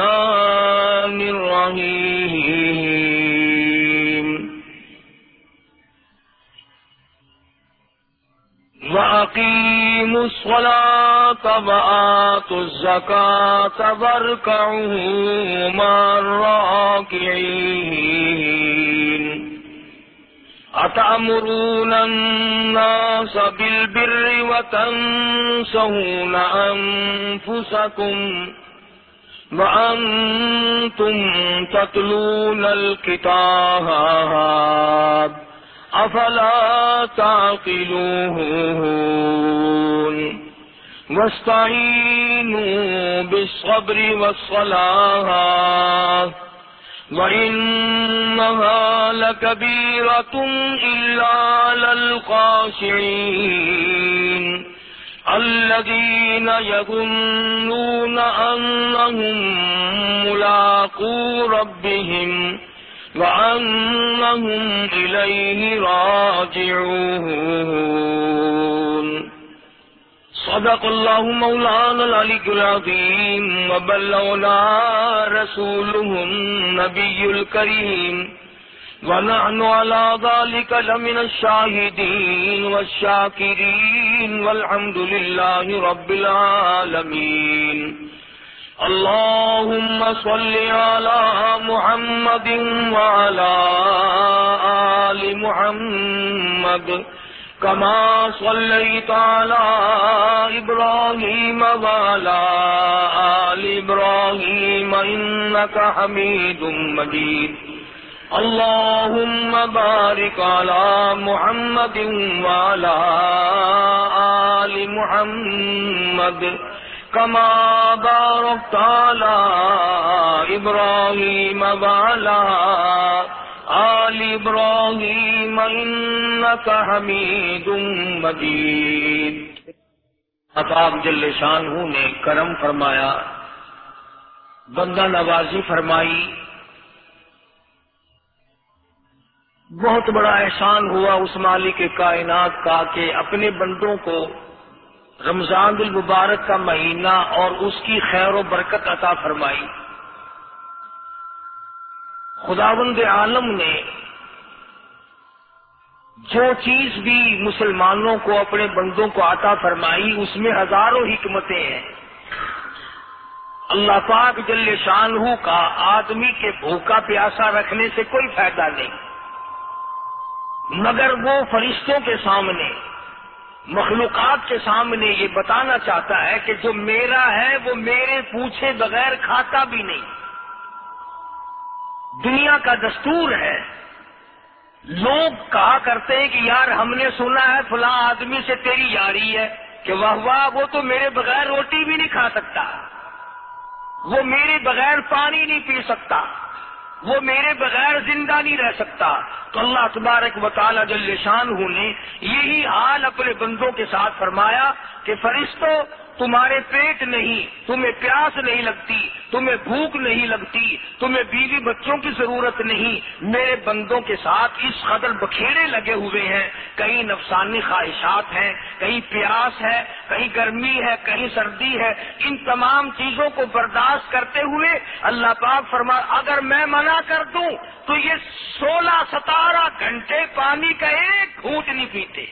الرحمن الرحيم. وأقيموا الصلاة وآتوا الزكاة واركعوا مع الراكعين. أتأمرون الناس بالبر وتنسون أنفسكم وأنتم تتلون الكتاب أفلا تعقلون واستعينوا بالصبر والصلاة وإنها لكبيرة إلا للخاشعين الذين يظنون أنهم ملاقو ربهم وأنهم إليه راجعون. صدق الله مولانا العلي العظيم وبلغنا رسوله النبي الكريم. ونحن على ذلك لمن الشاهدين والشاكرين والحمد لله رب العالمين. اللهم صل على محمد وعلى آل محمد كما صليت على إبراهيم وعلى آل إبراهيم إنك حميد مجيد. اللهم بارك على محمد وعلى آل محمد كما باركت على إبراهيم وعلى آل إبراهيم إنك حميد مجيد عطاب جل شان نے کرم فرمایا، بندہ نوازی فرمائی بہت بڑا احسان ہوا اس مالک کائنات کا کہ اپنے بندوں کو رمضان المبارک کا مہینہ اور اس کی خیر و برکت عطا فرمائی۔ خداوند عالم نے جو چیز بھی مسلمانوں کو اپنے بندوں کو عطا فرمائی، اس میں ہزاروں حکمتیں ہیں۔ اللہ پاک جل شان کا آدمی کے بھوکا پیاسا رکھنے سے کوئی فائدہ نہیں۔ مگر وہ فرشتوں کے سامنے، مخلوقات کے سامنے یہ بتانا چاہتا ہے کہ جو میرا ہے وہ میرے پوچھے بغیر کھاتا بھی نہیں۔ دنیا کا دستور ہے۔ لوگ کہا کرتے ہیں کہ یار ہم نے سنا ہے فلاں آدمی سے تیری یاری ہے کہ واہ واہ، وہ تو میرے بغیر روٹی بھی نہیں کھا سکتا۔ وہ میرے بغیر پانی نہیں پی سکتا۔ وہ میرے بغیر زندہ نہیں رہ سکتا۔ تو اللہ تبارک و تعالی جل شان نے یہی حال اپنے بندوں کے ساتھ فرمایا کہ فرشتوں تمہارے پیٹ نہیں، تمہیں پیاس نہیں لگتی، تمہیں بھوک نہیں لگتی، تمہیں بیوی بچوں کی ضرورت نہیں۔ میرے بندوں کے ساتھ اس قدر بکھیڑے لگے ہوئے ہیں۔ کہیں نفسانی خواہشات ہیں، کہیں پیاس ہے، کہیں گرمی ہے، کہیں سردی ہے۔ ان تمام چیزوں کو برداشت کرتے ہوئے اللہ پاک فرما، اگر میں منع کر دوں تو یہ سولہ ستارہ گھنٹے پانی کا ایک گھونٹ نہیں پیتے۔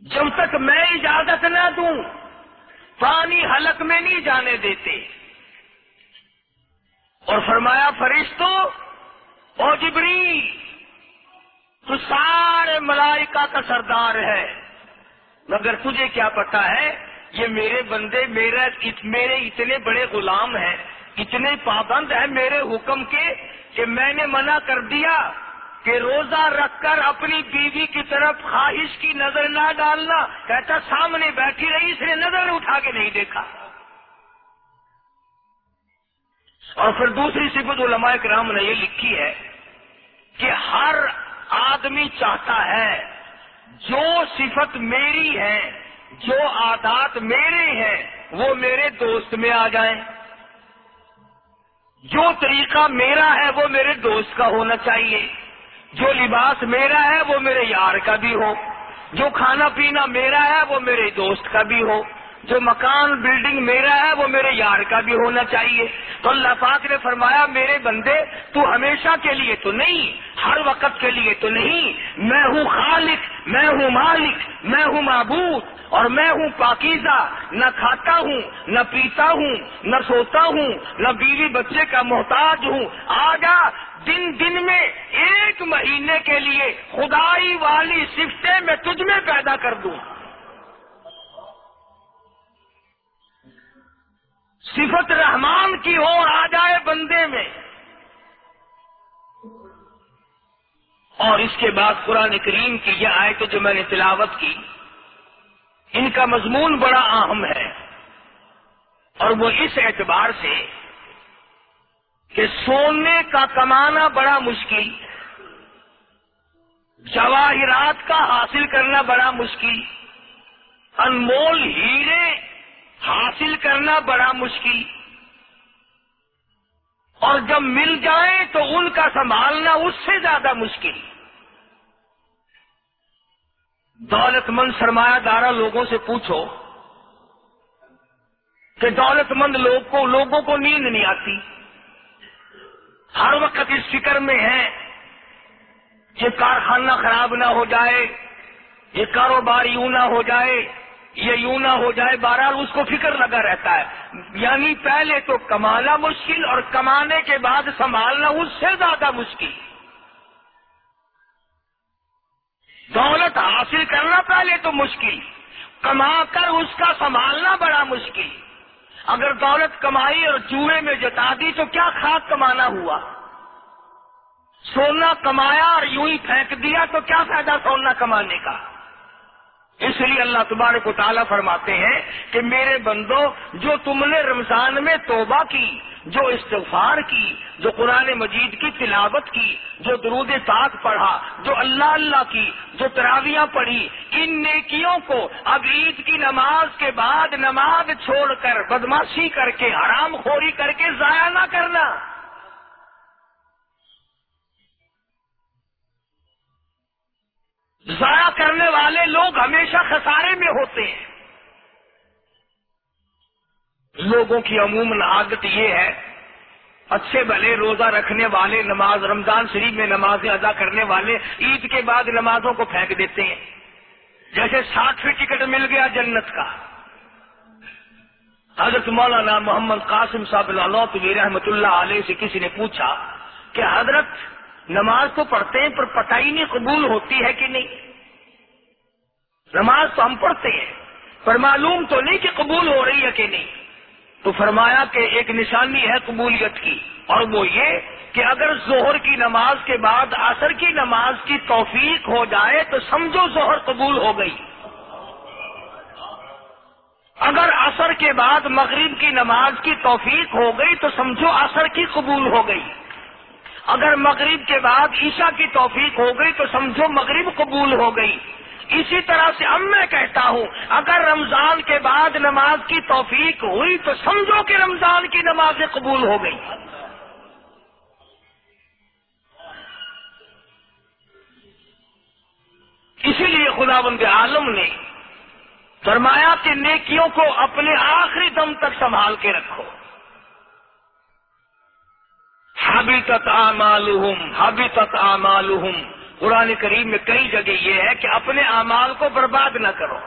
جب تک میں اجازت نہ دوں، پانی حلق میں نہیں جانے دیتے۔ اور فرمایا، فرشتو، او جبری تو سارے ملائکہ کا سردار ہے۔ مگر تجھے کیا پتا ہے، یہ میرے بندے میرے میرے اتنے بڑے غلام ہیں، اتنے پابند ہیں میرے حکم کے کہ میں نے منع کر دیا۔ کہ روزہ رکھ کر اپنی بیوی کی طرف خواہش کی نظر نہ ڈالنا، کہتا سامنے بیٹھی رہی، اس نے نظر اٹھا کے نہیں دیکھا۔ اور پھر دوسری صفت علماء کرام نے یہ لکھی ہے کہ ہر آدمی چاہتا ہے جو صفت میری ہے، جو عادات میرے ہیں، وہ میرے دوست میں آ جائیں۔ جو طریقہ میرا ہے، وہ میرے دوست کا ہونا چاہیے۔ جو لباس میرا ہے وہ میرے یار کا بھی ہو۔ جو کھانا پینا میرا ہے وہ میرے دوست کا بھی ہو۔ جو مکان بلڈنگ میرا ہے وہ میرے یار کا بھی ہونا چاہیے۔ تو اللہ پاک نے فرمایا، میرے بندے، تو ہمیشہ کے لیے تو نہیں، ہر وقت کے لیے تو نہیں۔ میں ہوں خالق، میں ہوں مالک، میں ہوں معبود، اور میں ہوں پاکیزہ۔ نہ کھاتا ہوں، نہ پیتا ہوں، نہ سوتا ہوں، نہ بیوی بچے کا محتاج ہوں۔ آجا دن دن میں ایک مہینے کے لیے خدائی والی سفتیں میں تجھ میں پیدا کر دوں۔ صفت رحمان کی ہو آ جائے بندے میں۔ اور اس کے بعد قرآن کریم کی یہ آئے جو میں نے تلاوت کی، ان کا مضمون بڑا اہم ہے۔ اور وہ اس اعتبار سے کہ سونے کا کمانا بڑا مشکل، جواہرات کا حاصل کرنا بڑا مشکل، انمول ہیرے حاصل کرنا بڑا مشکل۔ اور جب مل جائیں تو ان کا سنبھالنا اس سے زیادہ مشکل۔ دولت مند سرمایہ دارا لوگوں سے پوچھو کہ دولت مند لوگ کو، لوگوں کو نیند نہیں آتی۔ ہر وقت اس فکر میں ہے یہ کارخانہ خراب نہ ہو جائے، یہ کاروبار یوں نہ ہو جائے، یہ یوں نہ ہو جائے، بہرحال اس کو فکر لگا رہتا ہے۔ یعنی پہلے تو کمانا مشکل اور کمانے کے بعد سنبھالنا اس سے زیادہ مشکل۔ دولت حاصل کرنا پہلے تو مشکل، کما کر اس کا سنبھالنا بڑا مشکل۔ اگر دولت کمائی اور چوہے میں جتا دی تو کیا خاک کمانا ہوا؟ سونا کمایا اور یوں ہی پھینک دیا تو کیا فائدہ سونا کمانے کا؟ اس لیے اللہ تبارک و تعالیٰ فرماتے ہیں کہ میرے بندو، جو تم نے رمضان میں توبہ کی، جو استغفار کی، جو قرآن مجید کی تلاوت کی، جو درود پاک پڑھا، جو اللہ اللہ کی، جو تراویاں پڑھی، ان نیکیوں کو اب عید کی نماز کے بعد نماز چھوڑ کر، بدماشی کر کے، حرام خوری کر کے ضائع نہ کرنا۔ ضائع کرنے والے لوگ ہمیشہ خسارے میں ہوتے ہیں۔ لوگوں کی عموماً عادت یہ ہے، اچھے بھلے روزہ رکھنے والے، نماز رمضان شریف میں نمازیں ادا کرنے والے عید کے بعد نمازوں کو پھینک دیتے ہیں۔ جیسے ساٹھ ٹکٹ مل گیا جنت کا۔ حضرت مولانا محمد قاسم صاحب اللہ رحمۃ اللہ علیہ سے کسی نے پوچھا کہ حضرت نماز تو پڑھتے ہیں پر پتہ ہی نہیں قبول ہوتی ہے کہ نہیں۔ نماز تو ہم پڑھتے ہیں، پر معلوم تو نہیں کہ قبول ہو رہی ہے کہ نہیں۔ تو فرمایا کہ ایک نشانی ہے قبولیت کی، اور وہ یہ کہ اگر ظہر کی نماز کے بعد عصر کی نماز کی توفیق ہو جائے تو سمجھو ظہر قبول ہو گئی۔ اگر عصر کے بعد مغرب کی نماز کی توفیق ہو گئی تو سمجھو عصر کی قبول ہو گئی۔ اگر مغرب کے بعد عشاء کی توفیق ہو گئی تو سمجھو مغرب قبول ہو گئی۔ اسی طرح سے اب میں کہتا ہوں، اگر رمضان کے بعد نماز کی توفیق ہوئی تو سمجھو کہ رمضان کی نماز قبول ہو گئی۔ اسی لیے خدا بند عالم نے فرمایا کہ نیکیوں کو اپنے آخری دم تک سنبھال کے رکھو۔ حبیطت اعمالهم حبیطت اعمالهم۔ قرآن کریم میں کئی جگہ یہ ہے کہ اپنے اعمال کو برباد نہ کرو۔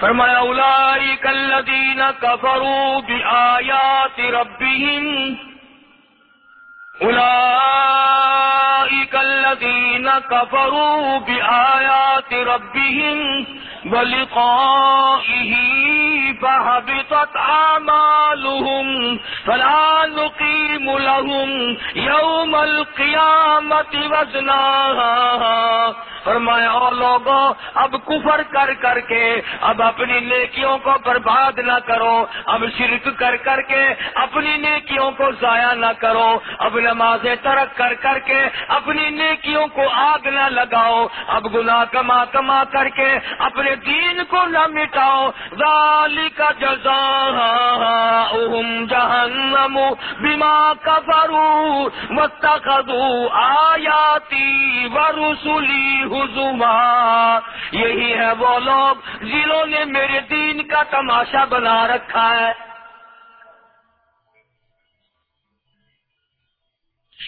فرمایا اولئک الذین کفروا بآیات ربهم اولئک الذین کفروا بآیات ربهم ولقائه فهبطت أعمالهم فلا نقيم لهم يوم القيامة وزناها فرمایا اور لوگوں اب کفر کر کر کے، اب اپنی نیکیوں کو برباد نہ کرو، اب شرک کر کر کے، اپنی نیکیوں کو ضائع نہ کرو، اب نمازیں ترک کر کر کے، اپنی نیکیوں کو آگ نہ لگاؤ، اب گناہ کما کما کر کے، اپنے دین کو نہ مٹاؤ ذالی کا جزا جہنم بیما کفرو واتخذوا آیاتی ورسلی حزما۔ یہی ہے وہ لوگ جنہوں نے میرے دین کا تماشا بنا رکھا ہے۔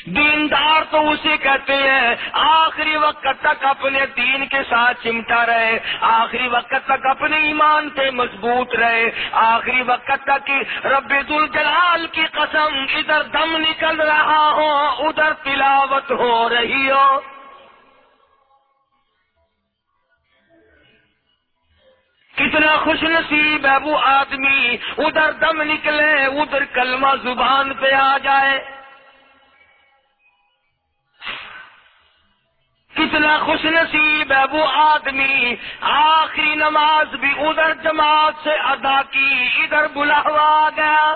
دیندار تو اسے کہتے ہیں، آخری وقت تک اپنے دین کے ساتھ چمٹا رہے، آخری وقت تک اپنے ایمان پہ مضبوط رہے، آخری وقت تک رب الجلال کی قسم ادھر دم نکل رہا ہو، ادھر تلاوت ہو رہی ہو۔ کتنا خوش نصیب ہے وہ آدمی، ادھر دم نکلے، ادھر کلمہ زبان پہ آ جائے۔ کتنا خوش نصیب ہے وہ آدمی۔ آخری نماز بھی ادھر جماعت سے ادا کی، ادھر بلاوا گیا۔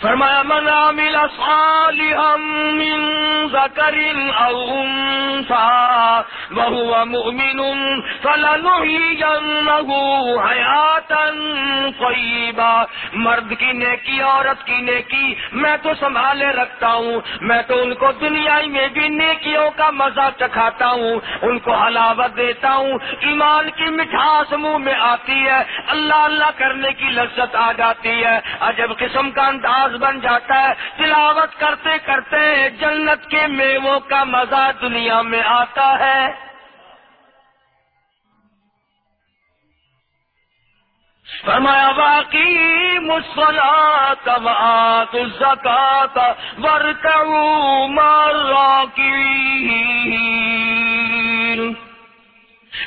فرمایا، من عمل صالحا من ذكر او انثى وهو مؤمن فلنحيينه حياة طيبة مرد کی نیکی، عورت کی نیکی میں تو سنبھالے رکھتا ہوں۔ میں تو ان کو دنیا میں بھی نیکیوں کا مزہ چکھاتا ہوں۔ ان کو حلاوت دیتا ہوں۔ ایمان کی مٹھاس منہ میں آتی ہے۔ اللہ اللہ کرنے کی لذت آ جاتی ہے۔ عجب قسم کا انداز بن جاتا ہے، تلاوت کرتے کرتے جنت کے میووں کا مزہ دنیا میں آتا ہے۔ فرمایا باقی مسلات وآت الزکات ورکعوا مراکین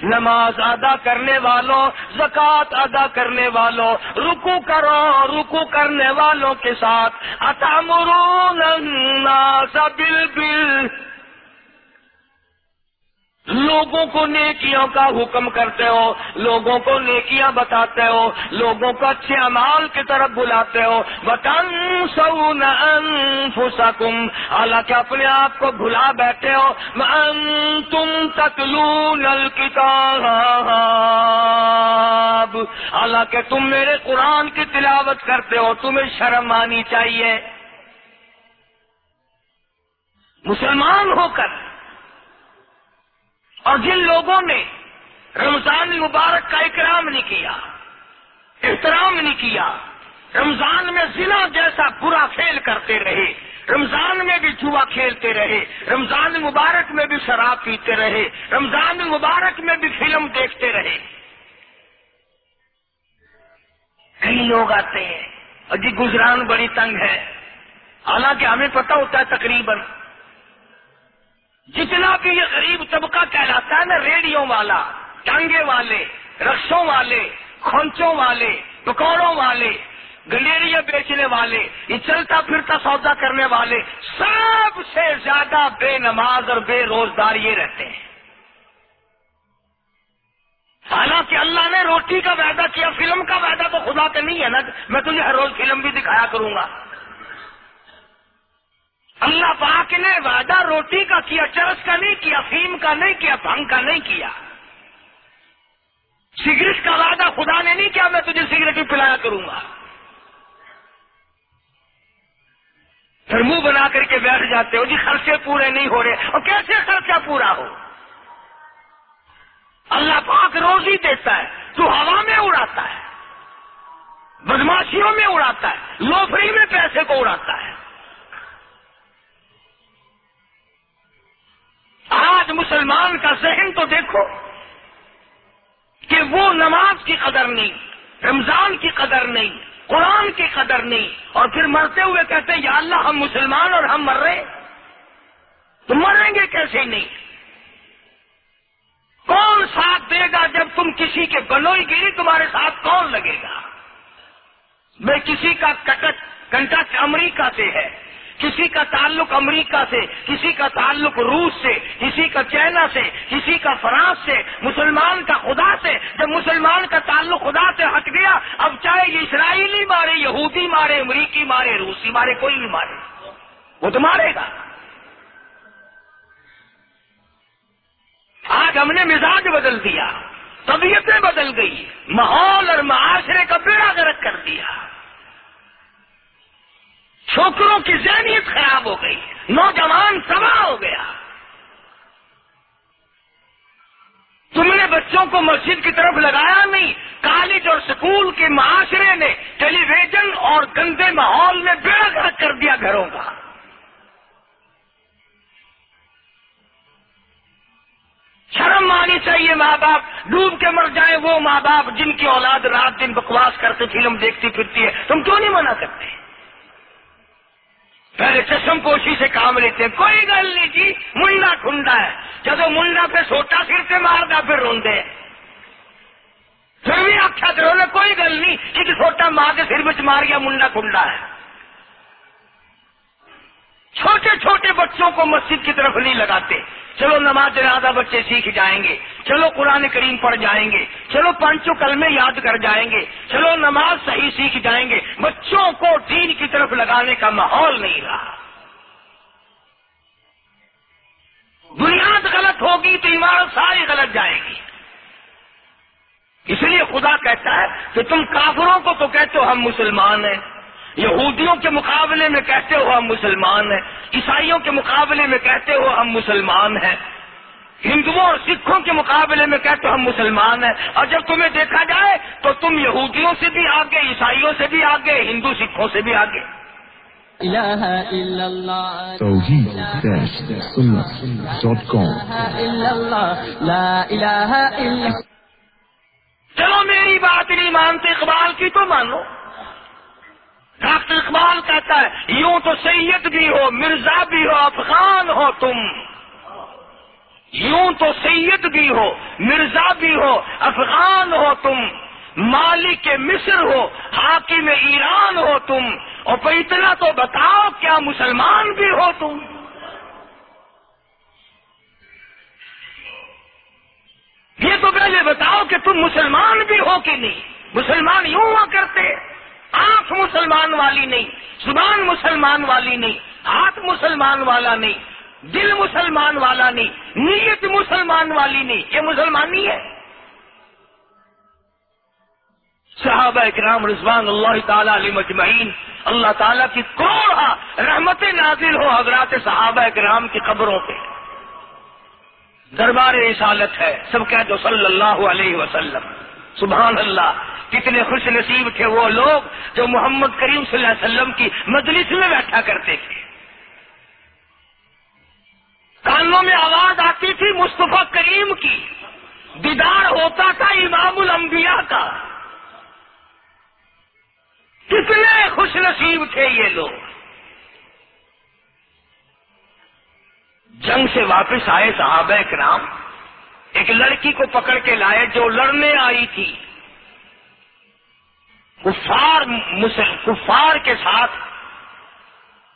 نماز ادا کرنے والوں، زکوٰۃ ادا کرنے والوں رکو کرو رکو کرنے والوں کے ساتھ. اتامرون الناس بالبل لوگوں کو نیکیوں کا حکم کرتے ہو، لوگوں کو نیکیاں بتاتے ہو، لوگوں کو اچھے امال کی طرف بلاتے ہو۔ بتن سو نسکم حالانکہ اپنے آپ کو بھلا بیٹھے ہو۔ تم تکلون الکتاب حالانکہ تم میرے قرآن کی تلاوت کرتے ہو، تمہیں شرم آنی چاہیے۔ مسلمان ہو کر۔ اور جن لوگوں نے رمضان مبارک کا اکرام نہیں کیا، احترام نہیں کیا، رمضان میں ضلع جیسا برا کھیل کرتے رہے، رمضان میں بھی جوا کھیلتے رہے، رمضان مبارک میں بھی شراب پیتے رہے، رمضان مبارک میں بھی فلم دیکھتے رہے۔ کئی لوگ آتے ہیں اور جی گجران بڑی تنگ ہے۔ حالانکہ ہمیں پتہ ہوتا ہے تقریباً جتنا بھی یہ غریب طبقہ کہلاتا ہے نا ریڑیوں والا، ٹانگے والے، رقصوں والے، کھونچوں والے، پکوڑوں والے گلیریاں بیچنے والے، یہ چلتا پھرتا سودا کرنے والے، سب سے زیادہ بے نماز اور بے روزگار یہ رہتے ہیں۔ حالانکہ اللہ نے روٹی کا وعدہ کیا، فلم کا وعدہ تو خدا کا نہیں ہے نا، میں تجھے ہر روز فلم بھی دکھایا کروں گا۔ اللہ پاک نے وعدہ روٹی کا کیا، چرس کا نہیں کیا، فیم کا نہیں کیا، بھنگ کا نہیں کیا۔ سگریٹ کا وعدہ خدا نے نہیں کیا، میں تجھے سگریٹ بھی پلایا کروں گا۔ پھر منہ بنا کر کے بیٹھ جاتے ہو جی خرچے پورے نہیں ہو رہے۔ اور کیسے خرچہ پورا ہو؟ اللہ پاک روزی دیتا ہے، تو ہوا میں اڑاتا ہے، بدماشیوں میں اڑاتا ہے، لوفری میں پیسے کو اڑاتا ہے۔ آج مسلمان کا ذہن تو دیکھو کہ وہ نماز کی قدر نہیں، رمضان کی قدر نہیں، قرآن کی قدر نہیں۔ اور پھر مرتے ہوئے کہتے ہیں، یا اللہ، ہم مسلمان اور ہم مر رہے تو مریں گے کیسے نہیں؟ کون ساتھ دے گا جب تم کسی کے گلوئی گری تمہارے ساتھ کون لگے گا؟ میں کسی کا کٹک کنٹکٹ امریکہ سے ہے۔ کسی کا تعلق امریکہ سے، کسی کا تعلق روس سے، کسی کا چائنا سے، کسی کا فرانس سے، مسلمان کا خدا سے۔ جب مسلمان کا تعلق خدا سے ہٹ گیا، اب چاہے یہ اسرائیلی مارے، یہودی مارے، امریکی مارے، روسی مارے، کوئی بھی مارے۔ وہ تو مارے گا۔ آج ہم نے مزاج بدل دیا، طبیعتیں بدل گئی، ماحول اور معاشرے کا بیڑا گرک کر دیا۔ چھوکروں کی ذہنیت خراب ہو گئی، نوجوان تباہ ہو گیا۔ تم نے بچوں کو مسجد کی طرف لگایا نہیں، کالج اور سکول کے معاشرے نے ٹیلی ویژن اور گندے ماحول میں بیڑا گرک کر دیا گھروں کا۔ شرم آنی چاہیے ماں باپ، ڈوب کے مر جائیں وہ ماں باپ جن کی اولاد رات دن بکواس کرتے، فلم دیکھتی پھرتی ہے۔ تم کیوں نہیں منع کرتے؟ پہلے چشم پوشی سے کام لیتے کوئی گل نہیں جی منڈا کھنڈا ہے۔ جب منڈا پہ سوٹا سر سے مار دیا پھر روندے پھر بھی آخیا کرو کوئی گل نہیں کہ سوٹا مار کے سر بچ مار گیا منڈا کھنڈا ہے۔ چھوٹے چھوٹے بچوں کو مسجد کی طرف نہیں لگاتے۔ چلو نماز جنازہ بچے سیکھ جائیں گے۔ چلو قرآن کریم پڑھ جائیں گے۔ چلو پانچوں کلمے یاد کر جائیں گے۔ چلو نماز صحیح سیکھ جائیں گے۔ بچوں کو دین کی طرف لگانے کا ماحول نہیں رہا۔ بنیاد غلط ہوگی تو عمارت ساری غلط جائے گی۔ اس لیے خدا کہتا ہے کہ تم کافروں کو تو کہتے ہو ہم مسلمان ہیں۔ یہودیوں کے مقابلے میں کہتے ہو ہم مسلمان ہیں عیسائیوں کے مقابلے میں کہتے ہو ہم مسلمان ہیں۔ ہندوؤں اور سکھوں کے مقابلے میں کہتے ہو ہم مسلمان ہیں۔ اور جب تمہیں دیکھا جائے تو تم یہودیوں سے بھی آگے عیسائیوں سے بھی آگے ہندو سکھوں سے بھی آگے۔ چلو میری بات نہیں مانتے اقبال کی تو مانو۔ ڈاکٹر اقبال کہتا ہے، یوں تو سید بھی ہو، مرزا بھی ہو، افغان ہو تم۔ یوں تو سید بھی ہو، مرزا بھی ہو، افغان ہو تم۔ مالک مصر ہو، حاکم ایران ہو تم۔ اور پہ اتنا تو بتاؤ کیا مسلمان بھی ہو تم۔ یہ تو پہلے بتاؤ کہ تم مسلمان بھی ہو کہ نہیں۔ مسلمان یوں ہوا کرتے۔ آنکھ مسلمان والی نہیں، زبان مسلمان والی نہیں، ہاتھ مسلمان والا نہیں، دل مسلمان والا نہیں، نیت مسلمان والی نہیں، یہ مسلمانی ہے۔ صحابہ اکرام رضوان اللہ تعالیٰ علی مجمعین، اللہ تعالیٰ کی کوڑا رحمت نازل ہو حضرات صحابہ اکرام کی قبروں پہ۔ دربار رسالت ہے، سب کہہ دو صلی اللہ علیہ وسلم۔ سبحان اللہ، کتنے خوش نصیب تھے وہ لوگ جو محمد کریم صلی اللہ علیہ وسلم کی مجلس میں بیٹھا کرتے تھے۔ کانوں میں آواز آتی تھی مصطفیٰ کریم کی دیدار ہوتا تھا امام الانبیاء کا۔ کتنے خوش نصیب تھے یہ لوگ۔ جنگ سے واپس آئے صحابہ کرام ایک لڑکی کو پکڑ کے لائے جو لڑنے آئی تھی۔ کفار کفار کے ساتھ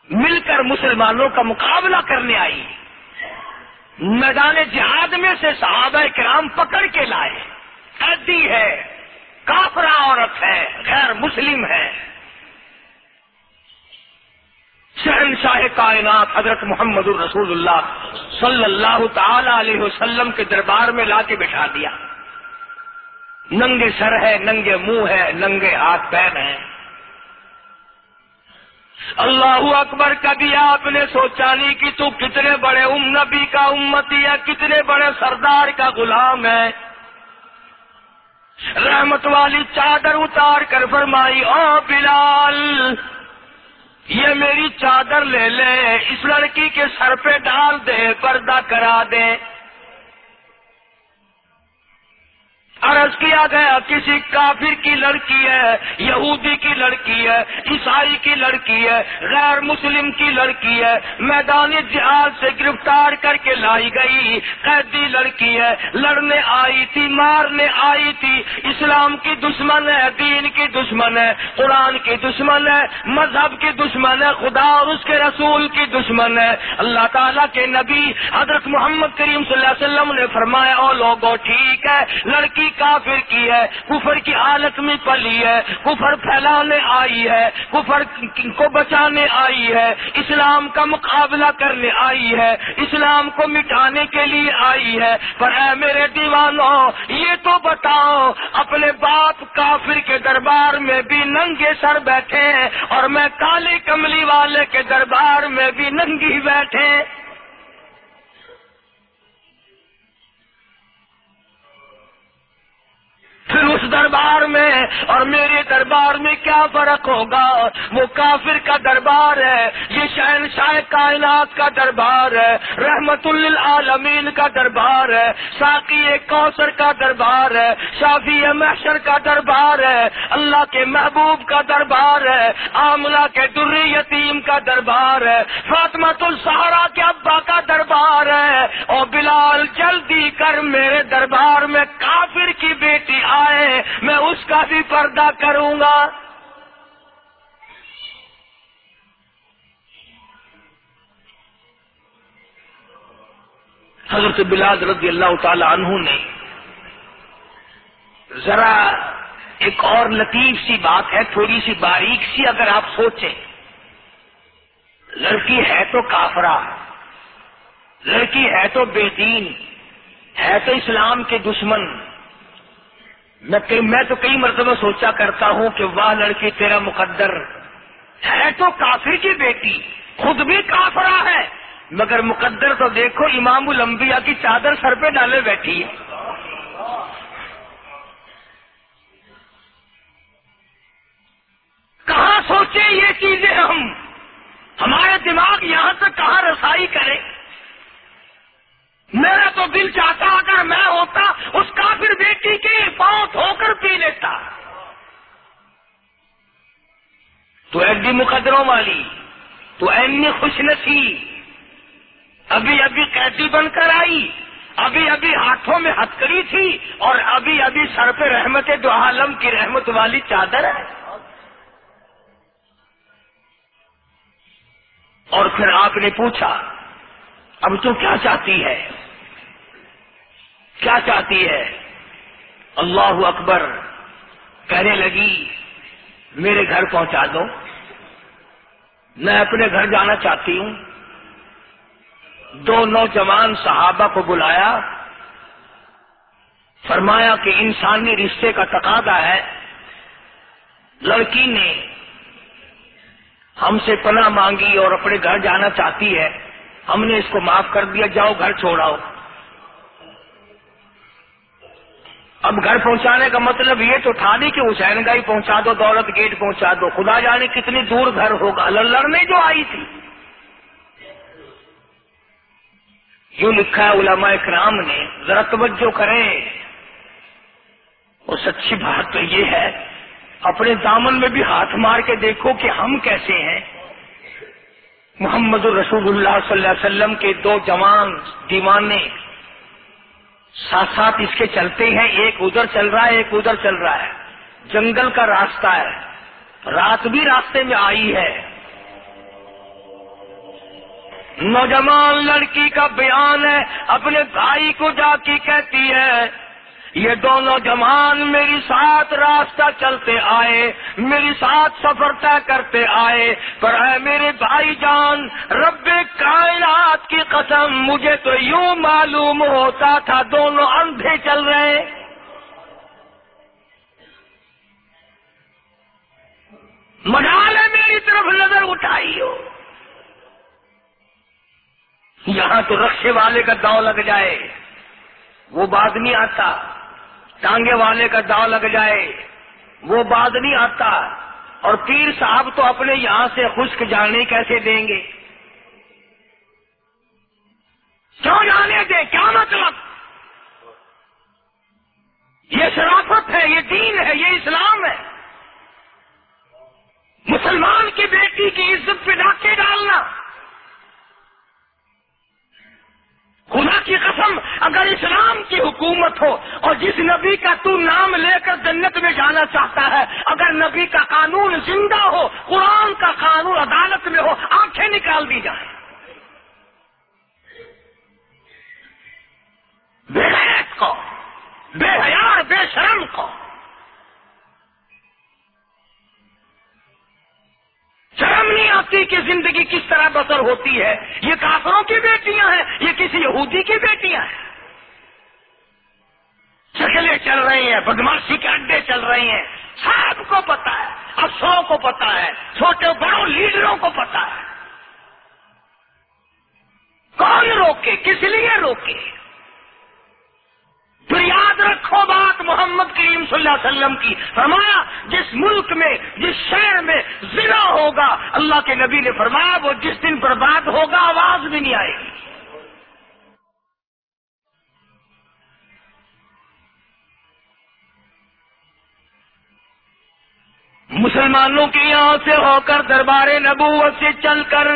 مل کر مسلمانوں کا مقابلہ کرنے آئی۔ میدان جہاد میں سے صحابہ کرام پکڑ کے لائے۔ قیدی ہے کافرا عورت ہے، غیر مسلم ہے۔ شہنشاہ کائنات حضرت محمد الرسول اللہ صلی اللہ تعالی علیہ وسلم کے دربار میں لا کے بٹھا دیا۔ ننگے سر ہے، ننگے منہ ہے، ننگے ہاتھ پیر ہیں۔ اللہ اکبر، کبھی آپ نے سوچا نہیں کہ تو کتنے بڑے ام نبی کا امتی ہے، کتنے بڑے سردار کا غلام ہے۔ رحمت والی چادر اتار کر فرمائی او بلال یہ میری چادر لے لے، اس لڑکی کے سر پہ ڈال دے، پردہ کرا دے۔ عرض کیا گیا، کسی کافر کی لڑکی ہے، یہودی کی لڑکی ہے، عیسائی کی لڑکی ہے، غیر مسلم کی لڑکی ہے، میدان جہاد سے گرفتار کر کے لائی گئی، قیدی لڑکی ہے، لڑنے آئی تھی، مارنے آئی تھی، اسلام کی دشمن ہے، دین کی دشمن ہے، قرآن کی دشمن ہے، مذہب کی دشمن ہے، خدا اور اس کے رسول کی دشمن ہے۔ اللہ تعالیٰ کے نبی حضرت محمد کریم صلی اللہ علیہ وسلم نے فرمایا، او لوگوں ٹھیک ہے، لڑکی کا کافر کی ہے، کفر کی حالت میں پلی ہے، کفر پھیلانے آئی ہے، کفر کو بچانے آئی ہے، اسلام کا مقابلہ کرنے آئی ہے، اسلام کو مٹانے کے لیے آئی ہے۔ پر اے میرے دیوانوں، یہ تو بتاؤ، اپنے باپ کافر کے دربار میں بھی ننگے سر بیٹھے ہیں اور میں کالی کملی والے کے دربار میں بھی ننگی بیٹھے پھر اس دربار میں، اور میرے دربار میں کیا فرق ہوگا؟ وہ کافر کا دربار ہے، یہ شہن شاہ کائنات کا دربار ہے، رحمت للعالمین کا دربار ہے، ساقی کوثر کا دربار ہے، شافی محشر کا دربار ہے، اللہ کے محبوب کا دربار ہے، آملہ کے در یتیم کا دربار ہے فاطمت السہارا کے ابا کا دربار ہے، اور بلال جلدی کر میرے دربار میں کافر کی بیٹی آئے، میں اس کا بھی پردہ کروں گا۔ حضرت بلاد رضی اللہ تعالی عنہ نے ذرا ایک اور لطیف سی بات ہے، تھوڑی سی باریک سی اگر آپ سوچیں۔ لڑکی ہے تو کافرہ، لڑکی ہے تو بے دین، ہے تو اسلام کے دشمن۔ میں میں تو کئی مرتبہ سوچا کرتا ہوں کہ واہ لڑکی تیرا مقدر ہے تو کافر کی بیٹی، خود بھی کافرا ہے۔ مگر مقدر تو دیکھو، امام الانبیاء کی چادر سر پہ ڈالے بیٹھی ہے۔ کہاں سوچے یہ چیزیں ہم؟ ہمارے دماغ یہاں سے کہاں رسائی کرے میرا تو دل چاہتا اگر میں ہوتا، اس کافر بیٹی کے پاؤں ہو کر پی لیتا۔ تو ایڈی مقدروں والی، تو اینی خوش نصیب۔ ابھی ابھی قیدی بن کر آئی، ابھی ابھی ہاتھوں میں ہتکڑی تھی، اور ابھی ابھی سر پہ رحمت دو عالم کی رحمت والی چادر ہے۔ اور پھر آپ نے پوچھا، اب تو کیا چاہتی ہے؟ کیا چاہتی ہے؟ اللہ اکبر کہنے لگی، میرے گھر پہنچا دو۔ میں اپنے گھر جانا چاہتی ہوں۔ دو نوجوان صحابہ کو بلایا۔ فرمایا کہ انسانی رشتے کا تقاضا ہے۔ لڑکی نے ہم سے پناہ مانگی اور اپنے گھر جانا چاہتی ہے۔ ہم نے اس کو معاف کر دیا، جاؤ گھر چھوڑاؤ۔ اب گھر پہنچانے کا مطلب یہ تو تھا نہیں کہ حسین گائی پہنچا دو، دولت گیٹ پہنچا دو۔ خدا جانے کتنی دور گھر ہوگا۔ لڑنے جو آئی تھی۔ یوں لکھا ہے علماء اکرام نے، ذرا توجہ کریں۔ اور سچی بات تو یہ ہے، اپنے دامن میں بھی ہاتھ مار کے دیکھو کہ ہم کیسے ہیں۔ محمد الرسول اللہ صلی اللہ علیہ وسلم کے دو جوان دیوانے ساتھ ساتھ اس کے چلتے ہیں، ایک ادھر چل رہا ہے، ایک ادھر چل رہا ہے۔ جنگل کا راستہ ہے۔ رات بھی راستے میں آئی ہے۔ نوجوان لڑکی کا بیان ہے، اپنے بھائی کو جا کے کہتی ہے یہ دونوں جوان میری ساتھ راستہ چلتے آئے، میری ساتھ سفر طے کرتے آئے، پر اے میرے بھائی جان، رب کائنات کی قسم، مجھے تو یوں معلوم ہوتا تھا دونوں اندھے چل رہے مجال ہے میری طرف نظر اٹھائی ہو۔ یہاں تو رقصے والے کا داؤ لگ جائے، وہ بات نہیں آتا۔ ٹانگے والے کا داؤ لگ جائے، وہ بات نہیں آتا۔ اور پیر صاحب تو اپنے یہاں سے خشک جانے کیسے دیں گے؟ کیوں جانے دیں، کیا مطلب؟ یہ شرافت ہے، یہ دین ہے، یہ اسلام ہے۔ مسلمان کی بیٹی کی عزت پہ ڈاکے ڈالنا۔ خدا کی قسم، اگر اسلام کی حکومت ہو اور جس نبی کا تو نام لے کر جنت میں جانا چاہتا ہے، اگر نبی کا قانون زندہ ہو، قرآن کا قانون عدالت میں ہو، آنکھیں نکال دی جائیں۔ بیت کو، بے حیار بے شرم کو۔ شرم نہیں آتی کہ زندگی کس طرح بسر ہوتی ہے؟ یہ کافروں کی بیٹیاں ہیں، یہ کسی یہودی کی بیٹیاں ہیں۔ شکلیں چل رہی ہیں، بدماشی کے اڈے چل رہے ہیں۔ سب کو پتا ہے، افسروں کو پتا ہے، چھوٹے بڑوں لیڈروں کو پتا ہے۔ کون روکے؟ کس لیے روکے؟ پھر یاد رکھو بات محمد کریم صلی اللہ علیہ وسلم کی۔ فرمایا، جس ملک میں، جس شہر میں ضلع ہوگا، اللہ کے نبی نے فرمایا، وہ جس دن برباد ہوگا، آواز بھی نہیں آئے گی۔ مسلمانوں کے یہاں سے ہو کر دربار نبوت سے چل کر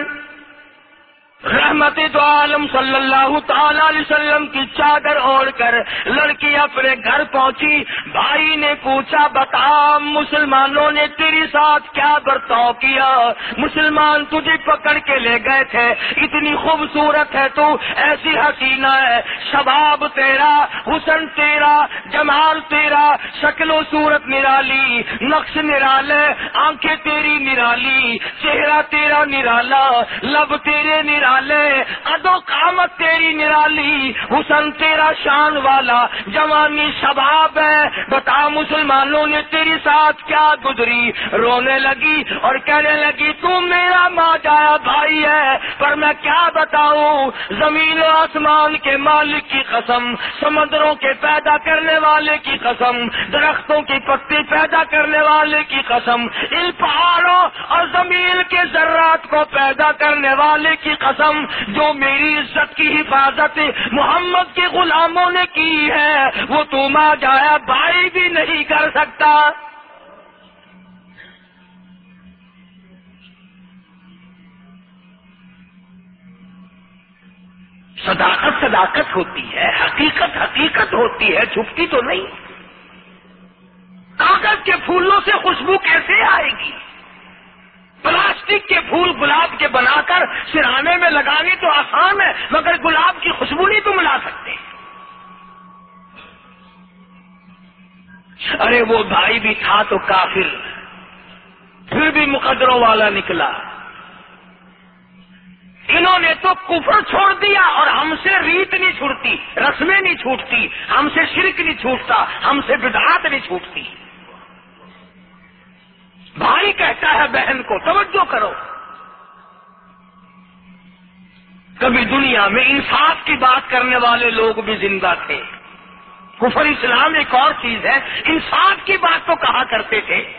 رحمت تو عالم صلی اللہ تعالی علیہ وسلم کی چادر اوڑھ کر لڑکی اپنے گھر پہنچی۔ بھائی نے پوچھا، بتا، مسلمانوں نے تیری ساتھ کیا برتاؤ کیا؟ مسلمان تجھے پکڑ کے لے گئے تھے۔ اتنی خوبصورت ہے تو، ایسی حسینہ ہے۔ شباب تیرا، حسن تیرا، جمال تیرا، شکل و صورت نرالی نقش نرالے آنکھیں تیری نرالی چہرہ تیرا نرالا لب تیرے نرالی نرالے، ادو قامت تیری نرالی، حسن تیرا شان والا، جوانی شباب ہے، بتا مسلمانوں نے تیری ساتھ کیا گزری؟ رونے لگی اور کہنے لگی، تو میرا ماں جایا بھائی ہے، پر میں کیا بتاؤں؟ زمین و آسمان کے مالک کی قسم، سمندروں کے پیدا کرنے والے کی قسم، درختوں کی پتی پیدا کرنے والے کی قسم، ان پہاڑوں اور زمین کے ذرات کو پیدا کرنے والے کی قسم۔ قسم جو میری عزت کی حفاظت محمد کے غلاموں نے کی ہے، وہ تم آ جایا بھائی بھی نہیں کر سکتا۔ صداقت صداقت ہوتی ہے، حقیقت حقیقت ہوتی ہے چھپتی تو نہیں۔ کاغذ کے پھولوں سے خوشبو کیسے آئے گی؟ پلاسٹک کے پھول گلاب کے بنا کر سرانے میں لگانے تو آسان ہے، مگر گلاب کی خوشبو نہیں تو ملا سکتے۔ ارے، وہ بھائی بھی تھا تو کافر، پھر بھی مقدروں والا نکلا۔ انہوں نے تو کفر چھوڑ دیا اور ہم سے ریت نہیں چھوٹتی، رسمیں نہیں چھوٹتی، ہم سے شرک نہیں چھوٹتا، ہم سے بدعات نہیں چھوٹتی۔ بھائی کہتا ہے بہن کو، توجہ کرو۔ کبھی دنیا میں انصاف کی بات کرنے والے لوگ بھی زندہ تھے۔ کفر اسلام ایک اور چیز ہے، انصاف کی بات تو کہا کرتے تھے۔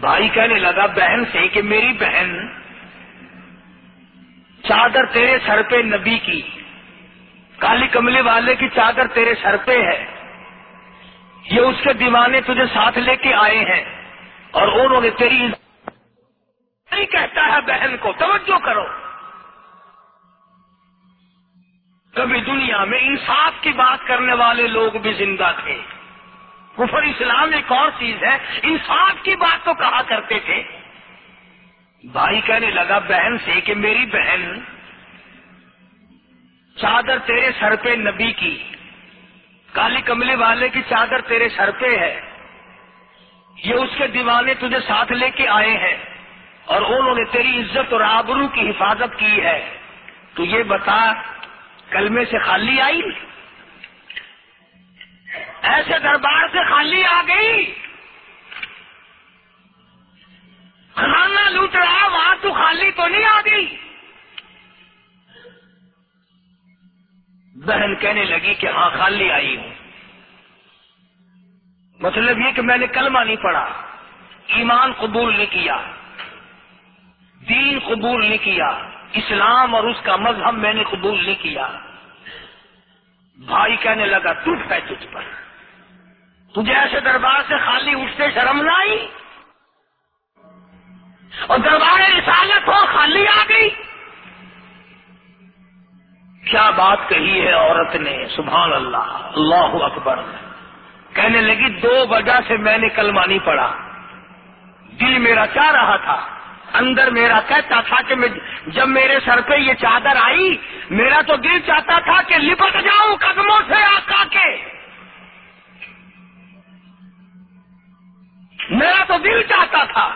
بھائی کہنے لگا، بہن سے کہ میری بہن چادر تیرے سر پہ نبی کی، کالی کملے والے کی چادر تیرے سر پہ ہے۔ یہ اس کے دیوانے تجھے ساتھ لے کے آئے ہیں۔ اور انہوں نے تیری نہیں کہتا ہے بہن کو، توجہ کرو۔ کبھی دنیا میں انصاف کی بات کرنے والے لوگ بھی زندہ تھے۔ کفر اسلام ایک اور چیز ہے، انصاف کی بات تو کہا کرتے تھے۔ بھائی کہنے لگا، بہن سے کہ میری بہن چادر تیرے سر پہ نبی کی، کالی کملے والے کی چادر تیرے سر پہ ہے۔ یہ اس کے دیوانے تجھے ساتھ لے کے آئے ہیں اور انہوں نے تیری عزت اور آبرو کی حفاظت کی ہے۔ تو یہ بتا، کلمے سے خالی آئی؟ ایسے دربار سے خالی آ گئی؟ خزانہ لوٹ رہا، وہاں تو خالی تو نہیں آ گئی؟ بہن کہنے لگی کہ ہاں خالی آئی ہوں۔ مطلب یہ کہ میں نے کلمہ نہیں پڑھا، ایمان قبول نہیں کیا، دین قبول نہیں کیا، اسلام اور اس کا مذہب میں نے قبول نہیں کیا۔ بھائی کہنے لگا، ٹوٹ ہے تجھ پر۔ تجھے ایسے دربار سے خالی اٹھتے شرم نہ آئی؟ اور دربار رسالت ہو، خالی آ گئی؟ کیا بات کہی ہے عورت نے؟ سبحان اللہ اللہ اکبر۔ کہنے لگی دو وجہ سے میں نے کلمہ نہیں پڑھا۔ دل میرا چاہ رہا تھا، اندر میرا کہتا تھا کہ جب میرے سر پہ یہ چادر آئی، میرا تو دل چاہتا تھا کہ لپٹ جاؤں قدموں سے آقا کے۔ میرا تو دل چاہتا تھا۔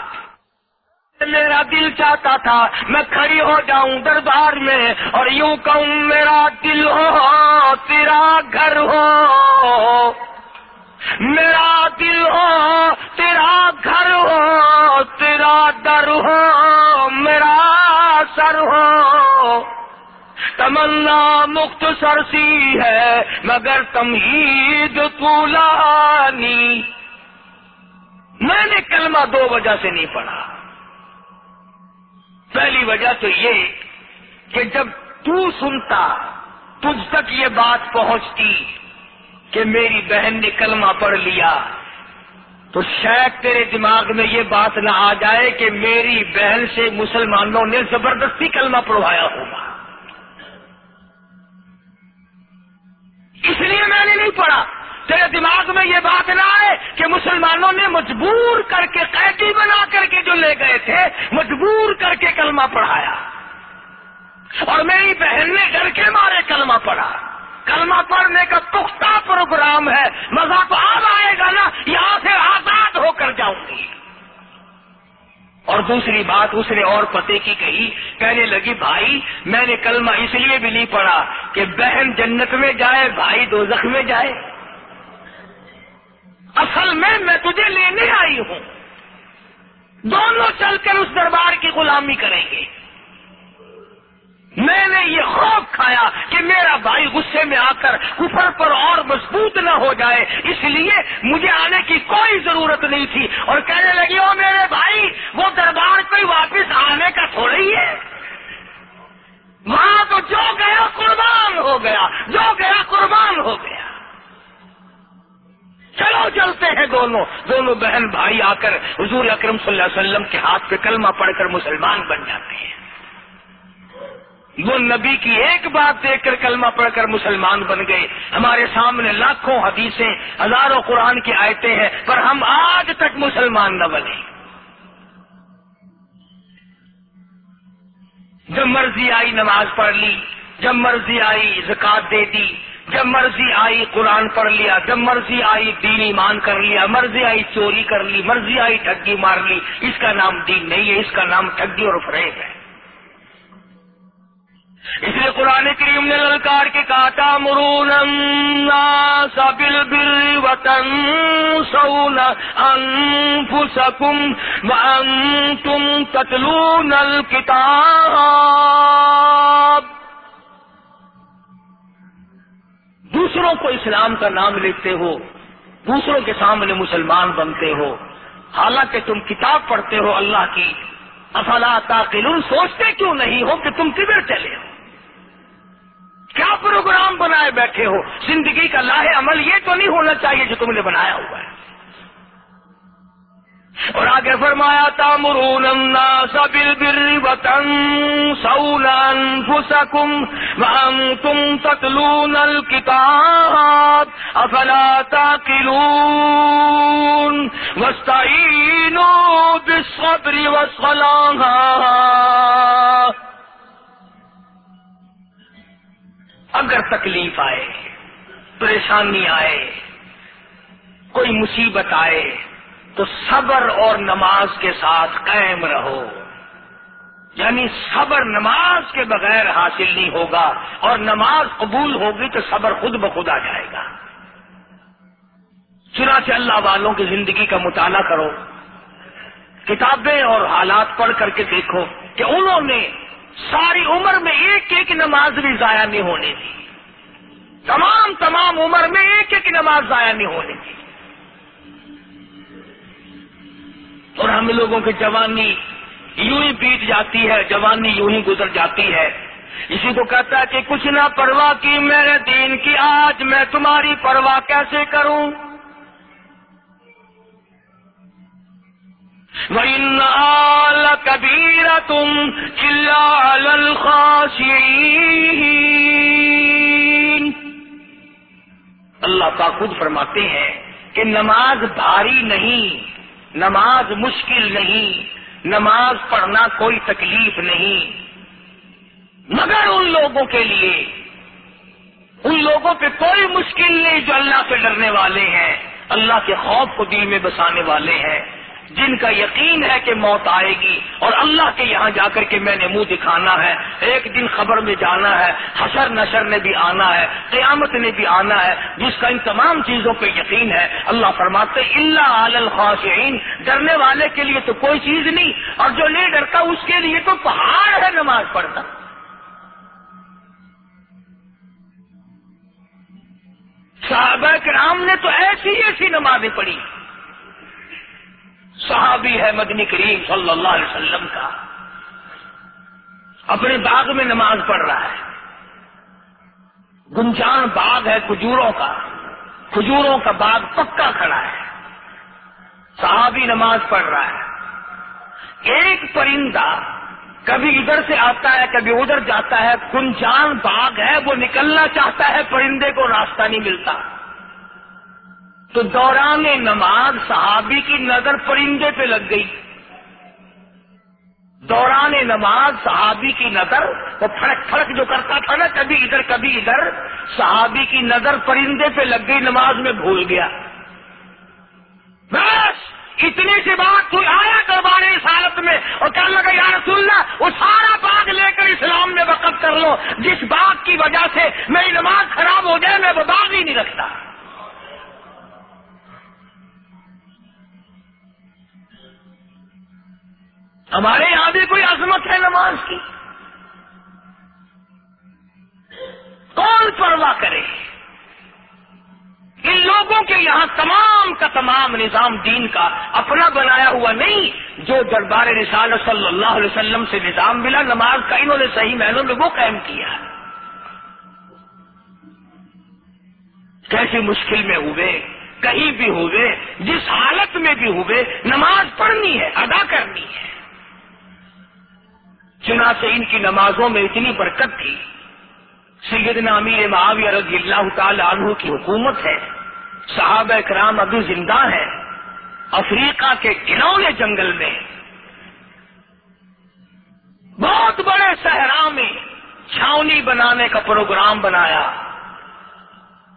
میرا دل چاہتا تھا میں کھڑی ہو جاؤں دربار میں، اور یوں کہوں، میرا دل ہو، تیرا گھر ہو۔ میرا دل ہو، تیرا گھر ہو، تیرا در ہو، میرا سر ہو۔ تمنا مختصر سی ہے، مگر تمہید طولانی۔ میں نے کلمہ دو وجہ سے نہیں پڑھا۔ پہلی وجہ تو یہ کہ جب تو سنتا، تجھ تک یہ بات پہنچتی۔ کہ میری بہن نے کلمہ پڑھ لیا۔ تو شاید تیرے دماغ میں یہ بات نہ آ جائے کہ میری بہن سے مسلمانوں نے زبردستی کلمہ پڑھوایا ہوگا۔ اس لیے میں نے نہیں پڑھا۔ تیرے دماغ میں یہ بات نہ آئے کہ مسلمانوں نے مجبور کر کے قیدی بنا کر کے جو لے گئے تھے، مجبور کر کے کلمہ پڑھایا۔ اور میری بہن نے ڈر کے مارے کلمہ پڑھا۔ کلمہ پڑھنے کا پختہ پروگرام ہے مزہ تو آب آئے گا نا، یہاں سے آزاد ہو کر جاؤں گی۔ اور دوسری بات اس نے اور پتے کی کہی، کہنے لگی، بھائی، میں نے کلمہ اس لیے بھی نہیں پڑھا کہ بہن جنت میں جائے، بھائی دو میں جائے۔ اصل میں میں تجھے لینے آئی ہوں۔ دونوں چل کر اس دربار کی غلامی کریں گے۔ میں نے یہ خوف کھایا کہ میرا بھائی غصے میں آ کر کفر پر اور مضبوط نہ ہو جائے۔ اس لیے مجھے آنے کی کوئی ضرورت نہیں تھی۔ اور کہنے لگی، او میرے بھائی، وہ دربار کوئی واپس آنے کا تھوڑا ہی ہے۔ وہاں تو جو گیا قربان ہو گیا۔ جو گیا قربان ہو گیا۔ چلو چلتے ہیں دونوں۔ دونوں بہن بھائی آ کر حضور اکرم صلی اللہ علیہ وسلم کے ہاتھ پہ کلمہ پڑھ کر مسلمان بن جاتے ہیں۔ وہ نبی کی ایک بات دیکھ کر کلمہ پڑھ کر مسلمان بن گئے۔ ہمارے سامنے لاکھوں حدیثیں، ہزاروں قرآن کی آیتیں ہیں، پر ہم آج تک مسلمان نہ بنے۔ جب مرضی آئی نماز پڑھ لی، جب مرضی آئی زکات دے دی، جب مرضی آئی قرآن پڑھ لیا، جب مرضی آئی دین ایمان کر لیا، مرضی آئی چوری کر لی، مرضی آئی ٹھگی مار لی، اس کا نام دین نہیں ہے، اس کا نام ٹھگی اور فریب ہے۔ اس لیے قرآن کریم نے للکار کے کاٹا مرون سبل بل وطن سون انفسکم وانتم تتلون الکتاب دوسروں کو اسلام کا نام لکھتے ہو، دوسروں کے سامنے مسلمان بنتے ہو، حالانکہ تم کتاب پڑھتے ہو اللہ کی، افلا تاقلون، سوچتے کیوں نہیں ہو کہ تم کدھر چلے ہو؟ کیا پروگرام بنائے بیٹھے ہو؟ زندگی کا لاہ عمل یہ تو نہیں ہونا چاہیے جو تم نے بنایا ہوا ہے۔ اور آگے فرمایا تامرون الناس بالبر وتنسون انفسكم وانتم تتلون الكتاب افلا تعقلون واستعينوا بالصبر والصلاة اگر تکلیف آئے، پریشانی آئے، کوئی مصیبت آئے، تو صبر اور نماز کے ساتھ قائم رہو۔ یعنی صبر نماز کے بغیر حاصل نہیں ہوگا اور نماز قبول ہوگی تو صبر خود بخود آ جائے گا۔ چنانچہ اللہ والوں کی زندگی کا مطالعہ کرو، کتابیں اور حالات پڑھ کر کے دیکھو کہ انہوں نے ساری عمر میں ایک ایک نماز بھی ضائع نہیں ہونے دی۔ تمام تمام عمر میں ایک ایک نماز ضائع نہیں ہونے دی۔ اور ہم لوگوں کی جوانی یوں ہی بیت جاتی ہے، جوانی یوں ہی گزر جاتی ہے۔ اسی کو کہتا ہے کہ کچھ نہ پرواہ کی میرے دین کی، آج میں تمہاری پرواہ کیسے کروں؟ وَإِنَّ كَبِيرَةٌ إِلَّا عَلَى اللہ کا خود فرماتے ہیں کہ نماز بھاری نہیں، نماز مشکل نہیں، نماز پڑھنا کوئی تکلیف نہیں۔ مگر ان لوگوں کے لیے، ان لوگوں پہ کوئی مشکل نہیں جو اللہ سے ڈرنے والے ہیں، اللہ کے خوف کو دل میں بسانے والے ہیں۔ جن کا یقین ہے کہ موت آئے گی اور اللہ کے یہاں جا کر کے میں نے منہ دکھانا ہے، ایک دن خبر میں جانا ہے، حشر نشر نے بھی آنا ہے، قیامت نے بھی آنا ہے، جس کا ان تمام چیزوں پہ یقین ہے۔ اللہ فرماتے اللہ عال الخواشین ڈرنے والے کے لیے تو کوئی چیز نہیں، اور جو نہیں ڈرتا اس کے لیے تو پہاڑ ہے نماز پڑھنا۔ صحابہ کرام نے تو ایسی ایسی نمازیں پڑھی۔ صحابی ہے مدنی کریم صلی اللہ علیہ وسلم کا۔ اپنے باغ میں نماز پڑھ رہا ہے۔ گنجان باغ ہے کھجوروں کا۔ کھجوروں کا باغ پکا کھڑا ہے۔ صحابی نماز پڑھ رہا ہے۔ ایک پرندہ کبھی ادھر سے آتا ہے، کبھی ادھر جاتا ہے۔ گنجان باغ ہے، وہ نکلنا چاہتا ہے، پرندے کو راستہ نہیں ملتا۔ تو دوران نماز صحابی کی نظر پرندے پہ لگ گئی۔ دوران نماز صحابی کی نظر وہ پھڑک پھڑک جو کرتا تھا نا، کبھی ادھر کبھی ادھر، صحابی کی نظر پرندے پہ لگ گئی، نماز میں بھول گیا۔ بس، اتنی سی بات تو آیا دربار اس حالت میں اور کہنے لگا، یا رسول اللہ، وہ سارا باغ لے کر اسلام میں وقت کر لو۔ جس باغ کی وجہ سے میری نماز خراب ہو جائے، میں وہ باغ ہی نہیں رکھتا۔ ہمارے یہاں بھی کوئی عظمت ہے نماز کی؟ کون پرواہ کرے؟ ان لوگوں کے یہاں تمام کا تمام نظام دین کا اپنا بنایا ہوا نہیں، جو دربار رسال صلی اللہ علیہ وسلم سے نظام ملا، نماز کا انہوں نے صحیح مہینوں میں وہ قائم کیا۔ کیسی مشکل میں ہوئے، کہیں بھی ہوئے، جس حالت میں بھی ہوئے، نماز پڑھنی ہے، ادا کرنی ہے۔ چنانچہ ان کی نمازوں میں اتنی برکت تھی۔ سیدنا امیر معاویہ رضی اللہ تعالی عنہ کی حکومت ہے۔ صحابہ کرام ابھی زندہ ہیں۔ افریقہ کے گنونے جنگل میں۔ بہت بڑے صحرا میں چھاونی بنانے کا پروگرام بنایا۔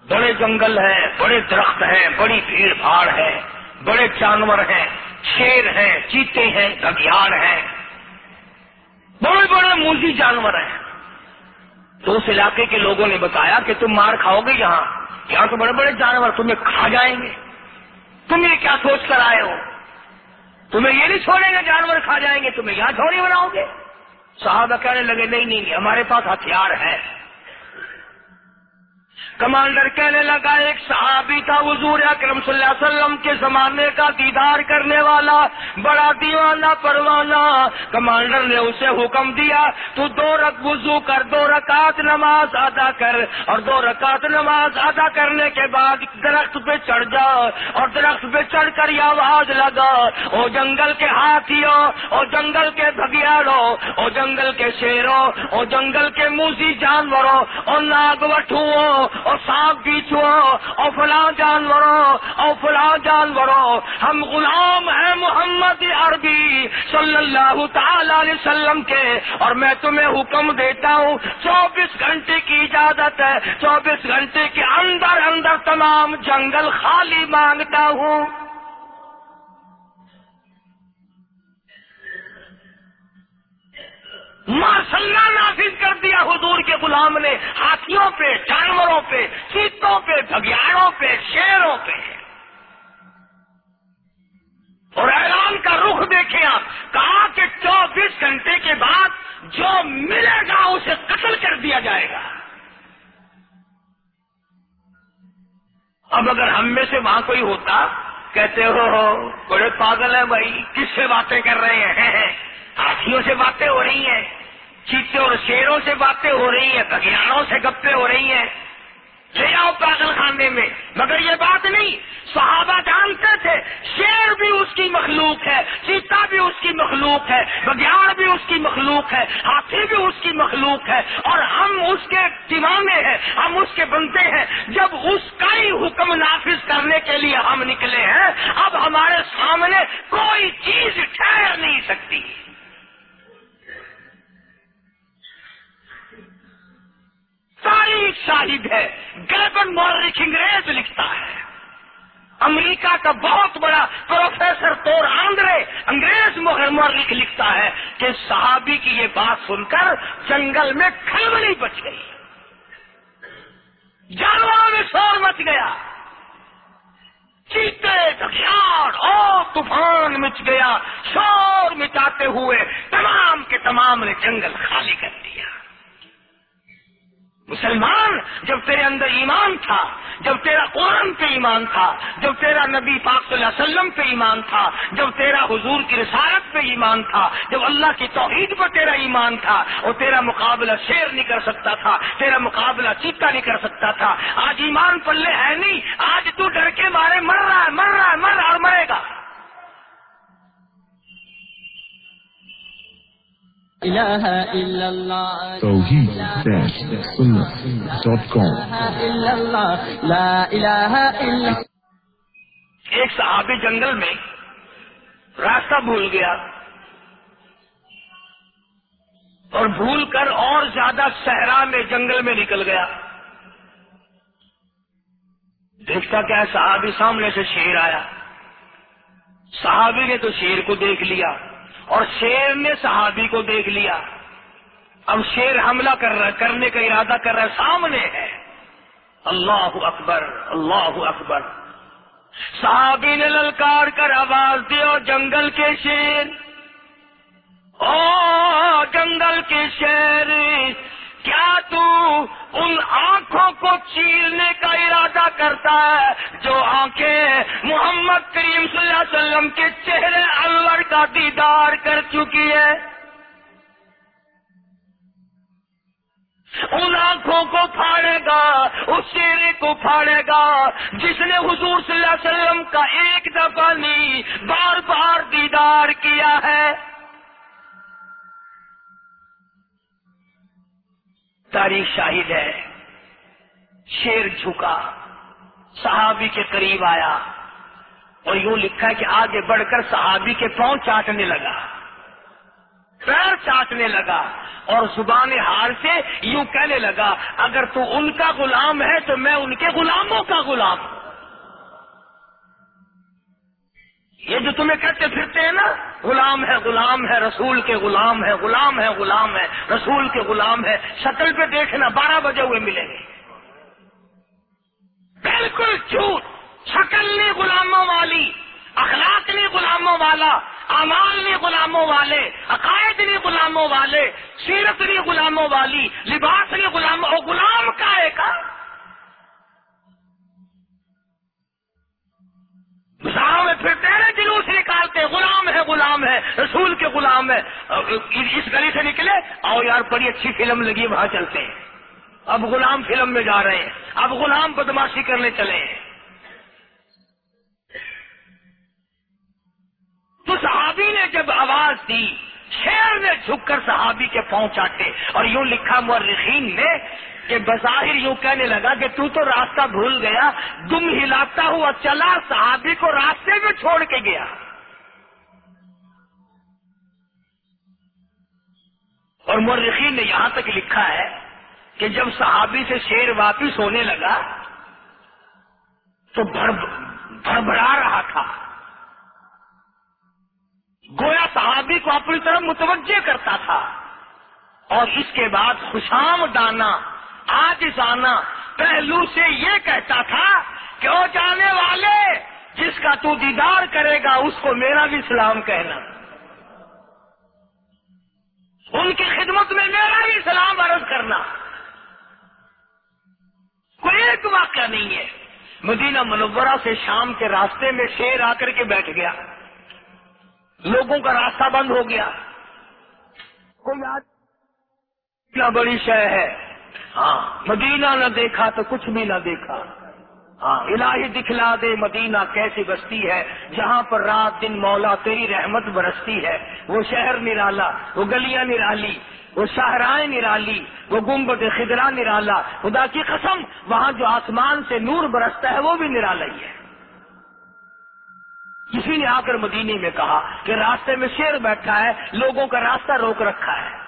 بڑے جنگل ہیں، بڑے درخت ہیں، بڑی بھیڑ بھاڑ ہے، بڑے جانور ہیں، شیر ہیں، چیتے ہیں گگیار ہیں۔ بڑے بڑے موزی جانور ہیں۔ تو اس علاقے کے لوگوں نے بتایا کہ تم مار کھاؤ گے یہاں۔ یہاں تو بڑے بڑے جانور تمہیں کھا جائیں گے۔ تم یہ کیا سوچ کر آئے ہو؟ تمہیں یہ نہیں چھوڑیں گے جانور کھا جائیں گے، تمہیں یہاں چھوڑی بناؤ گے۔ صحابہ کہنے لگے، نہیں نہیں، ہمارے پاس ہتھیار ہے۔ کمانڈر کہنے لگا، ایک صحابی تھا حضور اکرم صلی اللہ علیہ وسلم کے زمانے کا دیدار کرنے والا، بڑا دیوانہ پروانہ۔ کمانڈر نے اسے حکم دیا، تو دو رک وضو کر، دو رکعت نماز ادا کر۔ اور دو رکعت نماز ادا کرنے کے بعد درخت پہ چڑھ جا، اور درخت پہ چڑھ کر یہ آواز لگا، او جنگل کے ہاتھیوں، او جنگل کے بھگیاڑوں، او جنگل کے شیروں، او جنگل کے موسی جانوروں اور ناگ وٹھو اور سانپ بیچو اور فلاں جانوروں، اور فلاں جانوروں۔ ہم غلام ہیں محمد عربی صلی اللہ تعالی علیہ وسلم کے۔ اور میں تمہیں حکم دیتا ہوں، چوبیس گھنٹے کی اجازت ہے، چوبیس گھنٹے کے اندر اندر تمام جنگل خالی مانگتا ہوں۔ ماشاء نافذ کر دیا حضور کے غلام نے، ہاتھیوں پہ، جانوروں پہ، چیتوں پہ بگیاروں پہ، شیروں پہ۔ اور اعلان کا رخ دیکھے آپ، کہا کہ چوبیس گھنٹے کے بعد جو ملے گا اسے قتل کر دیا جائے گا۔ اب اگر ہم میں سے وہاں کوئی ہوتا، کہتے ہو، بڑے پاگل ہیں بھائی، کس سے باتیں کر رہے ہیں؟ ہاتھیوں سے باتیں ہو رہی ہیں چیتے اور شیروں سے باتیں ہو رہی ہیں بگیانوں سے گپے ہو رہی ہیں۔ لے آؤ پاگل خانے میں۔ مگر یہ بات نہیں، صحابہ جانتے تھے، شیر بھی اس کی مخلوق ہے، چیتا بھی اس کی مخلوق ہے بگیان بھی اس کی مخلوق ہے، ہاتھی بھی اس کی مخلوق ہے، اور ہم اس کے دیوانے ہیں، ہم اس کے بنتے ہیں۔ جب اس کا ہی حکم نافذ کرنے کے لیے ہم نکلے ہیں، اب ہمارے سامنے کوئی چیز ٹھہر نہیں سکتی۔ تاریخ شاہد ہے۔ گربن مورخ انگریز لکھتا ہے۔ امریکہ کا بہت بڑا پروفیسر تور آندرے انگریز مورخ لکھتا ہے کہ صحابی کی یہ بات سن کر جنگل میں کھلبلی بچ گئی۔ جانوروں میں شور مچ گیا۔ چیتے دکھیار اور طوفان مچ گیا۔ شور مچاتے ہوئے تمام کے تمام نے جنگل خالی کر دیا۔ مسلمان جب تیرے اندر ایمان تھا، جب تیرا قرآن پہ ایمان تھا، جب تیرا نبی پاک صلی اللہ علیہ وسلم پہ ایمان تھا، جب تیرا حضور کی رسالت پہ ایمان تھا، جب اللہ کی توحید پر تیرا ایمان تھا اور تیرا مقابلہ شیر نہیں کر سکتا تھا، تیرا مقابلہ چیتا نہیں کر سکتا تھا، آج ایمان پلے ہے نہیں، آج تو ڈر کے مارے، مر رہا ہے، مر رہا ہے، مر رہا اور مرے گا۔ توحید ڈاٹ کام ایک صحابی جنگل میں راستہ بھول گیا اور بھول کر اور زیادہ صحرا میں جنگل میں نکل گیا۔ دیکھتا کیا صحابی سامنے سے شیر آیا۔ صحابی نے تو شیر کو دیکھ لیا۔ اور شیر نے صحابی کو دیکھ لیا۔ اب شیر حملہ کر رہا کرنے کا ارادہ کر رہا ہے، سامنے ہے۔ اللہ اکبر اللہ اکبر۔ صحابی نے للکار کر آواز دی اور جنگل کے شیر۔ او جنگل کے شیر کیا تو ان آنکھوں کو چیرنے کا ارادہ کرتا ہے جو آنکھیں محمد کریم صلی اللہ علیہ وسلم کے چہرے الور کا دیدار کر چکی ہے؟ ان آنکھوں کو پھاڑے گا، اس چہرے کو پھاڑے گا جس نے حضور صلی اللہ علیہ وسلم کا ایک دفعہ نہیں، بار بار دیدار کیا ہے۔ تاریخ شاہد ہے۔ شیر جھکا۔ صحابی کے قریب آیا اور یوں لکھا ہے کہ آگے بڑھ کر صحابی کے پاؤں چاٹنے لگا۔ پیر چاٹنے لگا اور زبان حال سے یوں کہنے لگا، اگر تو ان کا غلام ہے تو میں ان کے غلاموں کا غلام۔ ہوں یہ جو تمہیں کہتے پھرتے ہیں نا غلام ہے غلام ہے، رسول کے غلام ہے غلام ہے غلام ہے، رسول کے غلام ہے، شکل پہ دیکھنا بارہ بجے ہوئے ملیں گے۔ بالکل جھوٹ۔ شکل نہیں غلاموں والی، اخلاق نہیں غلاموں والا امال نہیں غلاموں والے، عقائد نہیں غلاموں والے، سیرت نہیں غلاموں والی، لباس نہیں غلام غلام کا ہے کا میں پھرتے ہیں جلوس نکالتے غلام ہے غلام ہے، رسول کے غلام ہے۔ اس گلی سے نکلے، آؤ یار، بڑی اچھی فلم لگی، وہاں چلتے ہیں۔ اب غلام فلم میں جا رہے ہیں۔ اب غلام بدماشی کرنے چلے ہیں۔ تو صحابی نے جب آواز دی، شیر نے جھک کر صحابی کے پاؤں چاٹے اور یوں لکھا، مورخین نے کہ بظاہر یوں کہنے لگا کہ تو تو راستہ بھول گیا دم ہلاتا ہوا چلا صحابی کو راستے میں چھوڑ کے گیا۔ اور مورخین نے یہاں تک لکھا ہے کہ جب صحابی سے شیر واپس ہونے لگا تو بڑبڑا رہا تھا۔ گویا صحابی کو اپنی طرف متوجہ کرتا تھا اور اس کے بعد خوشام دانا آج آنا پہلو سے یہ کہتا تھا کہ وہ جانے والے، جس کا تو دیدار کرے گا، اس کو میرا بھی سلام کہنا۔ ان کی خدمت میں میرا بھی سلام عرض کرنا۔ کوئی ایک واقعہ نہیں ہے۔ مدینہ منورہ سے شام کے راستے میں شیر آ کر کے بیٹھ گیا۔ لوگوں کا راستہ بند ہو گیا۔ کوئی آج بڑی شہ ہے۔ ہاں۔ مدینہ نہ دیکھا تو کچھ بھی نہ دیکھا۔ ہاں۔ الہی دکھلا دے مدینہ کیسی بستی ہے جہاں پر رات دن مولا تیری رحمت برستی ہے۔ وہ شہر نرالا وہ گلیاں نرالی وہ شاہراہیں نرالی وہ گنبد خدرا نرالا۔ خدا کی قسم وہاں جو آسمان سے نور برستا ہے وہ بھی نرالا ہی ہے۔ کسی نے آ کر مدینے میں کہا کہ راستے میں شیر بیٹھا ہے لوگوں کا راستہ روک رکھا ہے۔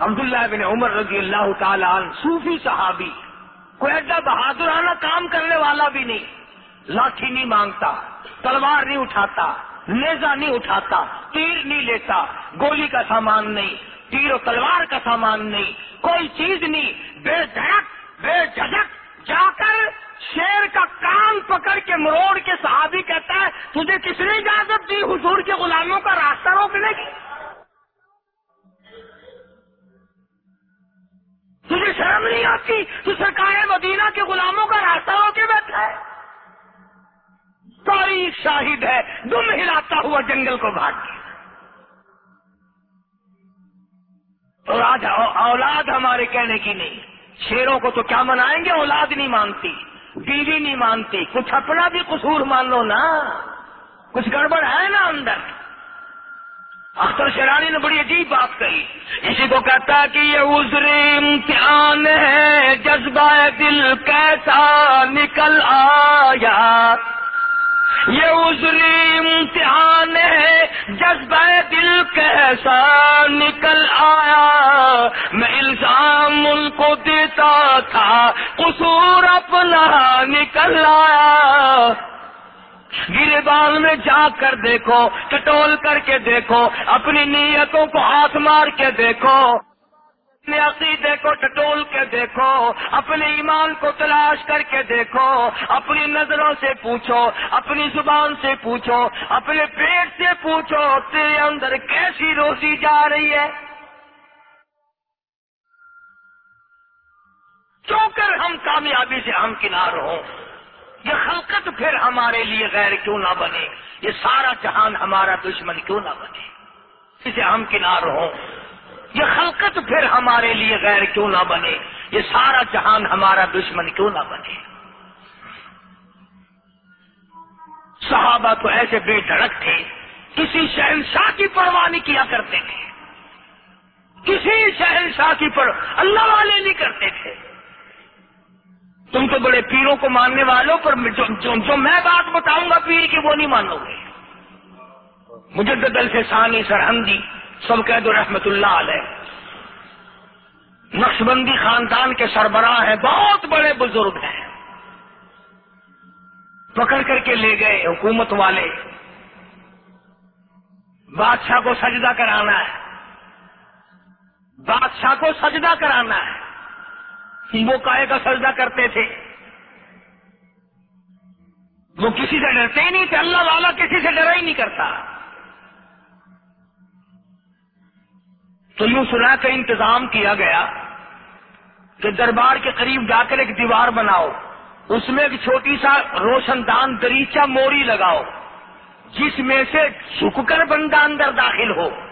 عبداللہ بن عمر رضی اللہ تعالی عنہ، صوفی صحابی، کوئی ایڈا بہادرانہ کام کرنے والا بھی نہیں۔ لاٹھی نہیں مانگتا، تلوار نہیں اٹھاتا نیزا نہیں اٹھاتا، تیر نہیں لیتا، گولی کا سامان نہیں، تیر و تلوار کا سامان نہیں، کوئی چیز نہیں۔ بے دھڑک، بے جھجک جا کر شیر کا کان پکڑ کے مروڑ کے صحابی کہتا ہے، تجھے کس نے اجازت دی حضور کے غلاموں کا راستہ روکنے کی؟ تجھے شرم نہیں آتی؟ تو سرکار مدینہ کے غلاموں کا راستہ روکے بیٹھا ہے۔ تاریخ شاہد ہے، دم ہلاتا ہوا جنگل کو بھاگ گیا۔ اولاد اولاد ہمارے کہنے کی نہیں۔ شیروں کو تو کیا منائیں گے؟ اولاد نہیں مانتی، بیوی نہیں مانتی، کچھ اپنا بھی قصور مان لو نا۔ کچھ گڑبڑ ہے نا اندر۔ اختر شرانی نے بڑی عجیب بات کہی۔ اسی کو کہتا کہ یہ عذر امتحان ہے، جذبہ دل کیسا نکل آیا۔ یہ عذری امتحان ہے، جذبہ دل کیسا نکل آیا۔ میں الزام ان کو دیتا تھا، قصور اپنا نکل آیا۔ گرے بال میں جا کر دیکھو کٹول کر کے دیکھو، اپنی نیتوں کو ہاتھ مار کے دیکھو، اپنے عقیدے کو ٹٹول کے دیکھو، اپنے ایمان کو تلاش کر کے دیکھو، اپنی نظروں سے پوچھو، اپنی زبان سے پوچھو، اپنے پیٹ سے پوچھو، تیرے اندر کیسی روزی جا رہی ہے؟ کیوں کر ہم کامیابی سے ہم کنار ہوں۔ یہ خلقت پھر ہمارے لیے غیر کیوں نہ بنے؟ یہ سارا جہان ہمارا دشمن کیوں نہ بنے؟ اسے ہم کنار ہوں۔ یہ خلقت پھر ہمارے لیے غیر کیوں نہ بنے؟ یہ سارا جہان ہمارا دشمن کیوں نہ بنے؟ صحابہ تو ایسے بے دھڑک تھے، کسی شہنشاہ کی پرواہ نہیں کیا کرتے تھے۔ کسی شہنشاہ کی پر اللہ والے نہیں کرتے تھے۔ تم تو بڑے پیروں کو ماننے والوں پر جو, جو, جو میں بات بتاؤں گا پیر کی وہ نہیں مانو گے۔ مجھے دل سے سرحمدی سب قید رحمت اللہ علیہ۔ نقشبندی خاندان کے سربراہ ہیں بہت بڑے بزرگ ہیں۔ پکڑ کر کے لے گئے حکومت والے۔ بادشاہ کو سجدہ کرانا ہے۔ بادشاہ کو سجدہ کرانا ہے۔ وہ کائے کا سجدہ کرتے تھے۔ وہ کسی سے ڈرتے ہی نہیں تھے، اللہ والا کسی سے ڈرا ہی نہیں کرتا۔ تو یوں سنا کا انتظام کیا گیا کہ دربار کے قریب جا کر ایک دیوار بناؤ، اس میں ایک چھوٹی سا روشن دان، دریچہ، موری لگاؤ، جس میں سے جھک کر بندہ اندر داخل ہو۔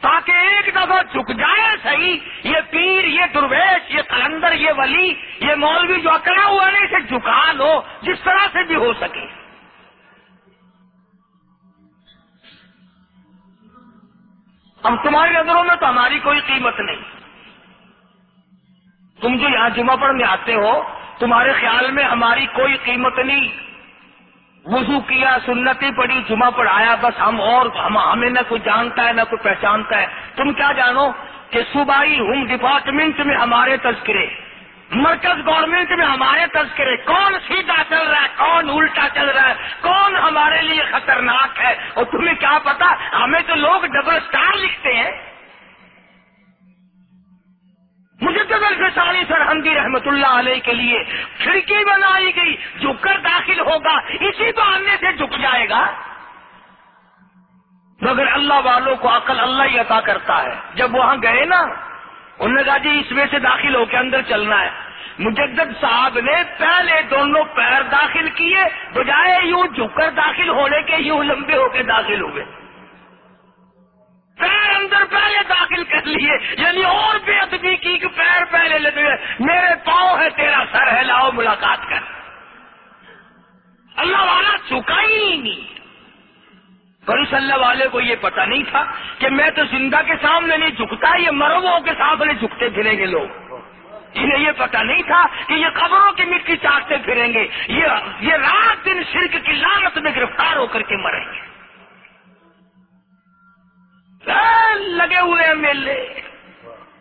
تاکہ ایک دفعہ جھک جائے صحیح، یہ پیر، یہ درویش، یہ کلندر یہ ولی، یہ مولوی جو اکڑا ہوا ہے اسے جھکا لو، جس طرح سے بھی ہو سکے۔ اب تمہاری نظروں میں تو ہماری کوئی قیمت نہیں۔ تم جو یہاں جمعہ پڑھنے آتے ہو، تمہارے خیال میں ہماری کوئی قیمت نہیں۔ وضو کیا سنتی پڑی جمعہ پڑھایا بس ہم اور، ہم، ہمیں نہ کوئی جانتا ہے، نہ کوئی پہچانتا ہے۔ تم کیا جانو کہ صوبائی ہوم ڈپارٹمنٹ میں ہمارے تذکرے، مرکز گورنمنٹ میں ہمارے تذکرے، کون سیدھا چل رہا ہے، کون الٹا چل رہا ہے، کون ہمارے لیے خطرناک ہے؟ اور تمہیں کیا پتا، ہمیں تو لوگ ڈبل اسٹار لکھتے ہیں۔ مجھے تو سانی سرحمدی رحمت اللہ علیہ کے لیے کھڑکی بنائی گئی جھک کر داخل ہوگا، اسی بہانے سے جھک جائے گا۔ مگر اللہ والوں کو عقل اللہ ہی عطا کرتا ہے۔ جب وہاں گئے نا، انہوں نے کہا جی اس میں سے داخل ہو کے اندر چلنا ہے۔ مجدد صاحب نے پہلے دونوں پیر داخل کیے، بجائے یوں جھک کر داخل ہونے کے، یوں لمبے ہو کے داخل ہوئے۔ پیر اندر پہلے داخل کر لیے یعنی اور بے ادبی کی کہ پیر پہلے لگے میرے پاؤں ہے، تیرا سر ہے، لاؤ ملاقات کر۔ اللہ والا چکا ہی نہیں۔ صلی اللہ والے کو یہ پتا نہیں تھا کہ میں تو زندہ کے سامنے نہیں جھکتا، یہ مرغوں کے سامنے جھکتے پھریں گے لوگ۔ انہیں یہ پتا نہیں تھا کہ یہ قبروں کی مٹی چاٹتے پھریں گے، یہ یہ رات دن شرک کی لانت میں گرفتار ہو کر کے مریں گے۔ لگے ہوئے میلے۔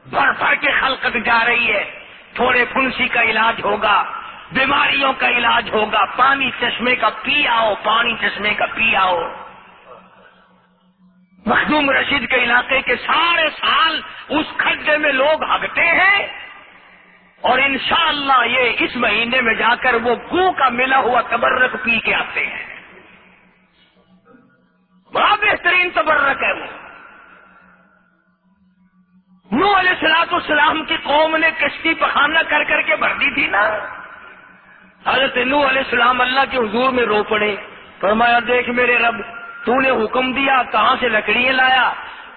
بڑھ بڑھ کے خلقت جا رہی ہے۔ تھوڑے پھنسی کا علاج ہوگا، بیماریوں کا علاج ہوگا۔ پانی چشمے کا پی آؤ، پانی چشمے کا پی آؤ۔ مخدوم رشید کے علاقے کے سارے سال اس کھڈے میں لوگ ہگتے ہیں۔ اور انشاءاللہ یہ اس مہینے میں جا کر وہ گو کا ملا ہوا تبرک پی کے آتے ہیں۔ بڑا بہترین تبرک ہے وہ۔ نو علیہ السلاط السلام کی قوم نے کشتی پخانا کر کر کے بھر دی تھی نا۔ حضرت نو علیہ السلام اللہ کے حضور میں رو پڑے۔ فرمایا، دیکھ میرے رب، تو نے حکم دیا، کہاں سے لکڑیاں لایا؟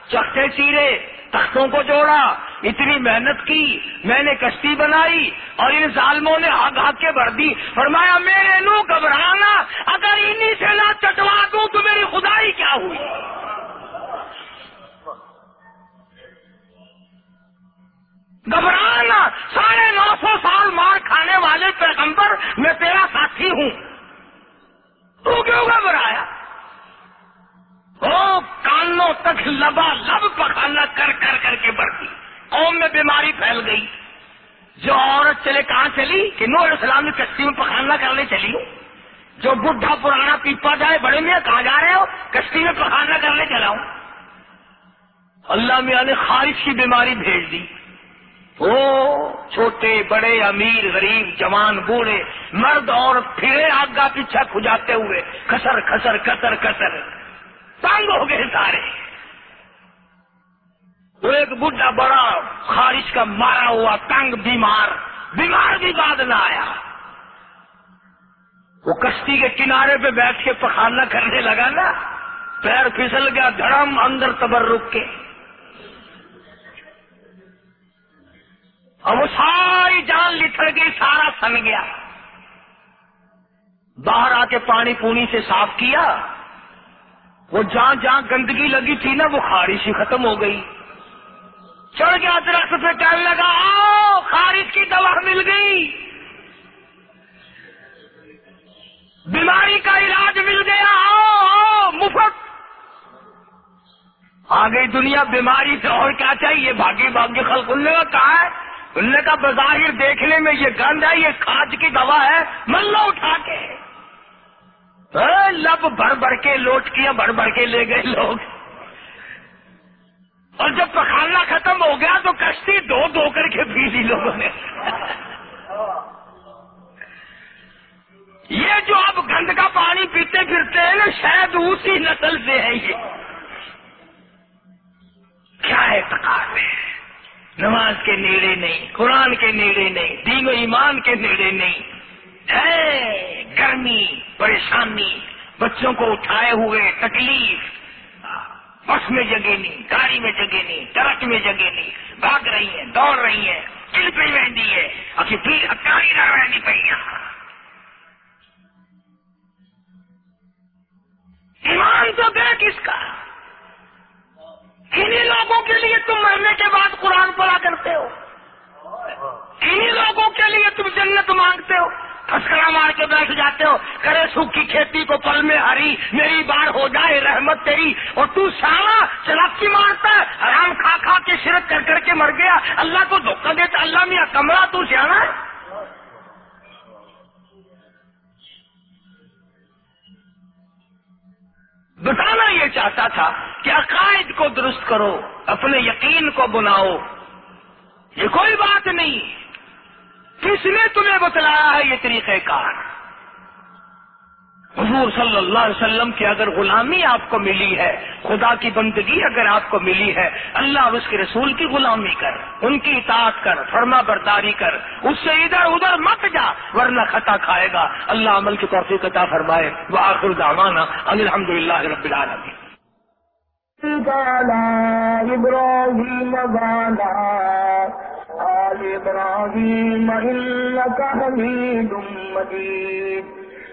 چکے چیرے، تختوں کو جوڑا، اتنی محنت کی، میں نے کشتی بنائی اور ان ظالموں نے ہگ ہگ کے بھر دی۔ فرمایا، میرے نو گھبرانا، اگر انہی سے نہ چٹوا دوں تو میری خدائی کیا ہوئی؟ گھبرانا، ساڑھے نو سو سال مار کھانے والے پیغمبر میں تیرا ساتھی ہوں۔ تو کیوں گھبرایا؟ کانوں تک لبا لب پکانا کر کر کر کے بڑھتی۔ قوم میں بیماری پھیل گئی۔ جو عورت چلے کہاں چلی؟ کہ نور اسلامی کشتی میں پخانا کرنے چلی ہوں۔ جو بڈھا پرانا پیپا جائے، بڑے میں کہاں جا رہے ہو؟ کشتی میں پخانا کرنے چلا ہوں۔ اللہ میاں نے خارش کی بیماری بھیج دی۔ وہ چھوٹے، بڑے، امیر، غریب، جوان، بوڑھے، مرد اور پھرے آگا پیچھا کھجاتے ہوئے کسر کسر کسر کسر تنگ ہو گئے سارے۔ وہ ایک بڈھا بڑا خارش کا مارا ہوا تنگ بیمار بیمار بھی بعد نہ آیا۔ وہ کشتی کے کنارے پہ بیٹھ کے پخانا کرنے لگا نا۔ پیر پھسل گیا دھڑم اندر تبر رک کے۔ اور وہ ساری جان لٹھڑ گئی سارا سن گیا۔ باہر آ کے پانی پونی سے صاف کیا۔ وہ جہاں جہاں گندگی لگی تھی نا، وہ خارش ہی ختم ہو گئی۔ چڑھ گیا درخت پہ، کہنے لگا، آؤ، خارش کی دوا مل گئی۔ بیماری کا علاج مل گیا، آؤ آؤ، مفت۔ آ گئی دنیا بیماری سے اور کیا چاہیے؟ بھاگی بھاگی خلق انہوں نے کہا ہے۔ انہوں نے کہا، بظاہر دیکھنے میں یہ گند ہے، یہ کھاج کی دوا ہے ملو اٹھا کے۔ ہاں، لب بھر بھر کے لوٹ کیا بھر بھر کے لے گئے لوگ۔ اور جب پخانا ختم ہو گیا تو کشتی دو دو کر کے پی لی لوگوں نے۔ یہ جو اب گند کا پانی پیتے پھرتے ہیں نا، شاید اسی نسل سے ہے یہ۔ کیا ہے تقار میں؟ نماز کے نیڑے نہیں، قرآن کے نیڑے نہیں، دین و ایمان کے نیڑے نہیں۔ ہے گرمی، پریشانی، بچوں کو اٹھائے ہوئے تکلیف۔ بس میں جگہ نہیں، گاڑی میں جگہ نہیں، ٹرک میں جگہ نہیں۔ بھاگ رہی ہے دوڑ رہی ہے دل پہ رہی ہے۔ ابھی پھر ہکاری نہ رہنی پہ ایمان تو دے کس کا۔ انہیں لوگوں کے لیے تم مرنے کے بعد قرآن پڑا کرتے ہو؟ انہیں لوگوں کے لیے تم جنت مانگتے ہو؟ پھسکڑا مار کے بیٹھ جاتے ہو؟ کرے سوکھ کی کھیتی کو پل میں ہری، میری بار ہو جائے، رحمت تیری۔ اور تو سارا چلاکی مارتا ہے، حرام کھا کھا کے شرک کر کر کے مر گیا۔ اللہ کو دھوکہ دیتا، اللہ میاں کمرہ تو سیاح بتانا یہ چاہتا تھا کہ عقائد کو درست کرو، اپنے یقین کو بناؤ۔ یہ کوئی بات نہیں۔ کس نے تمہیں بتلایا ہے یہ طریقہ کار؟ حضور صلی اللہ علیہ وسلم کی اگر غلامی آپ کو ملی ہے، خدا کی بندگی اگر آپ کو ملی ہے، اللہ اور اس کے رسول کی غلامی کر، ان کی اطاعت کر، فرما برداری کر، اس سے ادھر ادھر مت جا، ورنہ خطا کھائے گا۔ اللہ عمل کی توفیق عطا فرمائے۔ وہ آخر دامانہ الحمد للہ رب العالمین۔ آل إبراهيم إنك حميد مجيد۔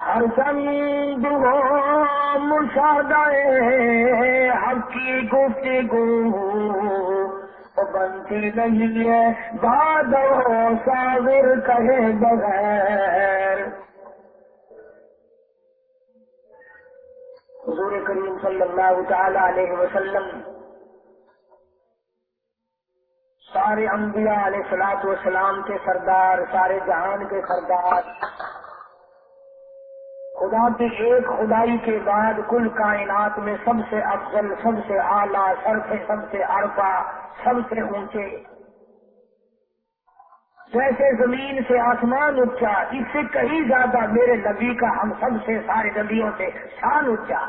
ہر سند ہو مشاہدہ حق کی گفتگو بنتی نہیں ہے باد ساگر کہے بغیر۔ حضور کریم صلی اللہ تعالی علیہ وسلم، سارے انبیاء علیہ سلاط وسلام کے سردار، سارے جہان کے سردار خدا کی ایک خدائی کے بعد کل کائنات میں سب سے افضل، سب سے اعلیٰ سر سے، سب سے ارپا سب سے اونچے۔ جیسے زمین سے آسمان اونچا، اس سے کہیں زیادہ میرے نبی کا ہم سب سے سارے نبیوں سے شان اونچا۔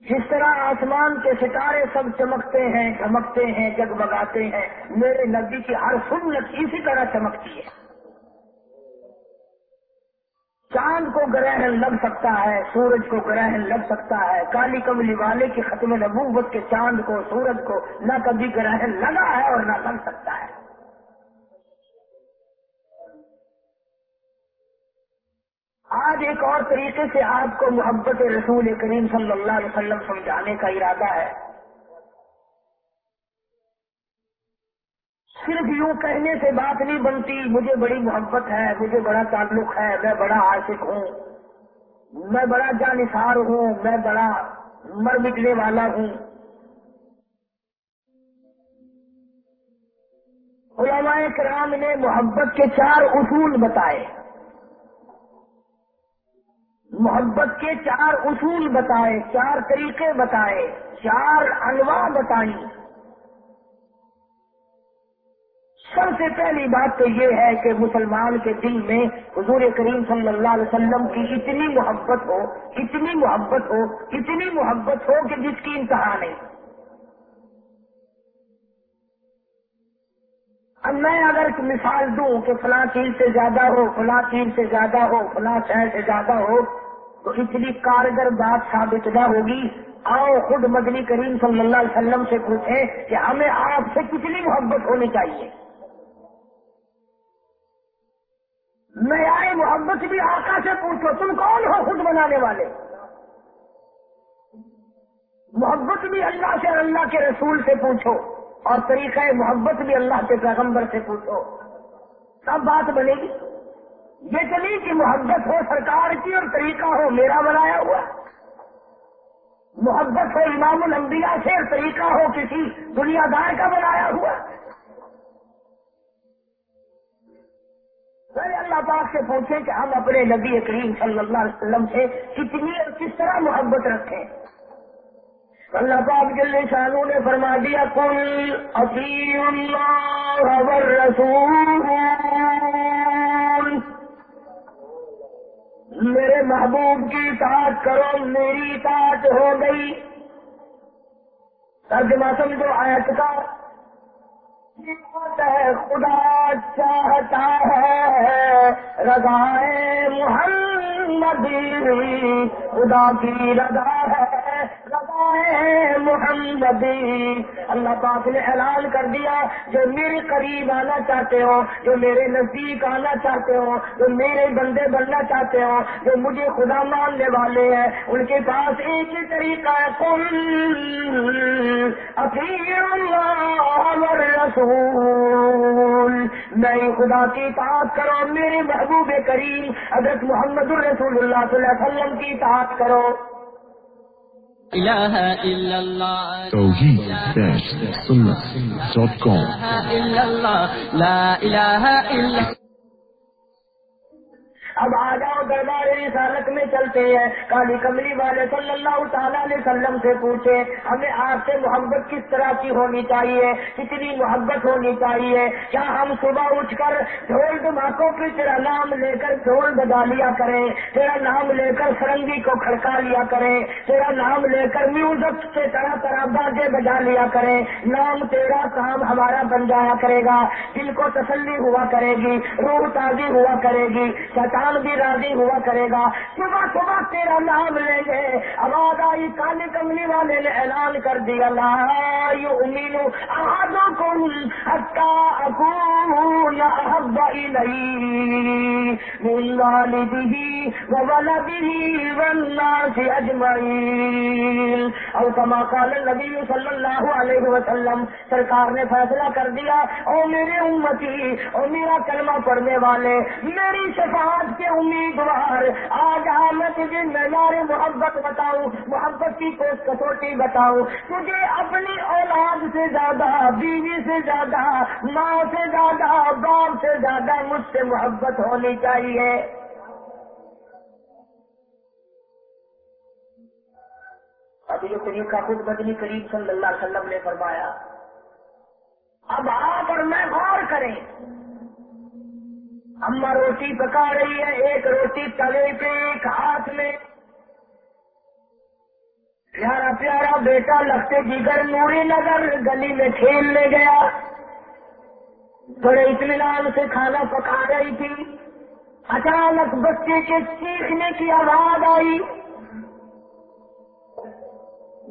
جس طرح آسمان کے ستارے سب چمکتے ہیں چمکتے ہیں، جگمگاتے ہیں، میرے نبی کی ہر سنت اسی طرح چمکتی ہے۔ چاند کو گرہن لگ سکتا ہے، سورج کو گرہن لگ سکتا ہے۔ کالی کملی والے کی ختم نبوت کے چاند کو، سورج کو نہ کبھی گرہن لگا ہے اور نہ لگ سکتا ہے۔ آج ایک اور طریقے سے آپ کو محبت رسول کریم صلی اللہ علیہ وسلم سمجھانے کا ارادہ ہے۔ صرف یوں کہنے سے بات نہیں بنتی، مجھے بڑی محبت ہے، مجھے بڑا تعلق ہے، میں بڑا عاشق ہوں۔ میں بڑا جانسار ہوں، میں بڑا مر مٹنے والا ہوں۔ علماء کرام نے محبت کے چار اصول بتائے۔ محبت کے چار اصول بتائے، چار طریقے بتائے، چار انواع بتائی سب سے پہلی بات تو یہ ہے کہ مسلمان کے دل میں حضور کریم صلی اللہ علیہ وسلم کی اتنی محبت ہو، اتنی محبت ہو، اتنی محبت ہو کہ جس کی انتہا نہیں۔ اب میں اگر مثال دوں کہ فلاں چیز سے زیادہ ہو، فلاں چیز سے زیادہ ہو، فلاں شہر سے زیادہ ہو، تو اتنی کارگر بات ثابت نہ ہوگی۔ آؤ خود مدنی کریم صلی اللہ علیہ وسلم سے پوچھیں کہ ہمیں آپ سے کتنی محبت ہونی چاہیے۔ میں آئے محبت بھی آقا سے پوچھو، تم کون ہو خود بنانے والے؟ محبت بھی اللہ سے اللہ کے رسول سے پوچھو اور طریقہ محبت بھی اللہ کے پیغمبر سے پوچھو۔ سب بات بنے گی۔ یہ چلی کہ محبت ہو سرکار کی اور طریقہ ہو میرا بنایا ہوا۔ محبت ہو امام الانبیاء سے اور طریقہ ہو کسی دنیا دار کا بنایا ہوا۔ میں اللہ پاک سے پوچھیں کہ ہم اپنے نبی کریم صلی اللہ علیہ وسلم سے کتنی اور کس طرح محبت رکھیں اللہ پاک جل شانو نے فرما دیا کل اللہ رسول میرے محبوب کی اطاعت کرو، میری اطاعت ہو گئی۔ ترجمہ سمجھو، آیت کا خدا چاہتا ہے رضائے محمد خدا کی رضا ہے۔ محمد اللہ پاک نے اعلان کر دیا، جو میرے قریب آنا چاہتے ہو، جو میرے نزدیک آنا چاہتے ہو، جو میرے بندے بننا چاہتے ہو، جو مجھے خدا ماننے والے ہیں، ان کے پاس ایک ہی طریقہ ہے رسول میں خدا کی اطاعت کرو، میرے محبوب کریم حضرت محمد الرسول اللہ صلی اللہ علیہ وسلم کی اطاعت کرو۔ إله إلا الله. توحيد-سنة.com إلا الله. لا إله إلا اب آ جاؤ دربار رسالت میں چلتے ہیں۔ کالی کملی والے صلی اللہ تعالیٰ علیہ وسلم سے پوچھے ہمیں آپ سے محبت کس طرح کی ہونی چاہیے؟ کتنی محبت ہونی چاہیے؟ کیا ہم صبح اٹھ کر ڈھول دماغوں کی تیرا نام لے کر ڈھول بجا لیا کریں؟ تیرا نام لے کر فرنگی کو کھڑکا لیا کریں؟ تیرا نام لے کر میوزک سے طرح طرح باجے بجا لیا کریں؟ نام تیرا کام ہمارا بن جایا کرے گا۔ دل کو تسلی ہوا کرے گی، روح تازی ہوا کرے گی۔ شیطان بھی راضی ہوا کرے گا۔ صبح صبح تیرا نام لیں گے آواز آئی، کالی کملی والے نے اعلان کر دیا، لا يؤمن أحدكم حتى أكون أحب إليه من والده وولده والناس أجمعين أو كما قال النبي صلى الله عليه وسلم، سرکار نے فیصلہ کر دیا، او میرے امتی، او میرا کلمہ پڑھنے والے، میری شفاعت کے امیدوار آج آ میں تجھے معیار محبت بتاؤں، محبت کی کوش کسوٹی بتاؤں، تجھے اپنی اولاد سے زیادہ، بیوی سے زیادہ، ماں سے زیادہ، باپ سے زیادہ مجھ سے محبت ہونی چاہیے۔ اب یہ طریقہ خود بدنی کریم صلی اللہ علیہ وسلم نے فرمایا، اب آپ اور میں غور کریں۔ اما روٹی پکا رہی ہے، ایک روٹی تلے پہ، ایک ہاتھ میں۔ پیارا پیارا بیٹا لگتے جگر نوری نگر، گلی میں کھیلنے گیا۔ بڑے اطمینان سے کھانا پکا رہی تھی۔ اچانک بچے کے چیخنے کی آواز آئی۔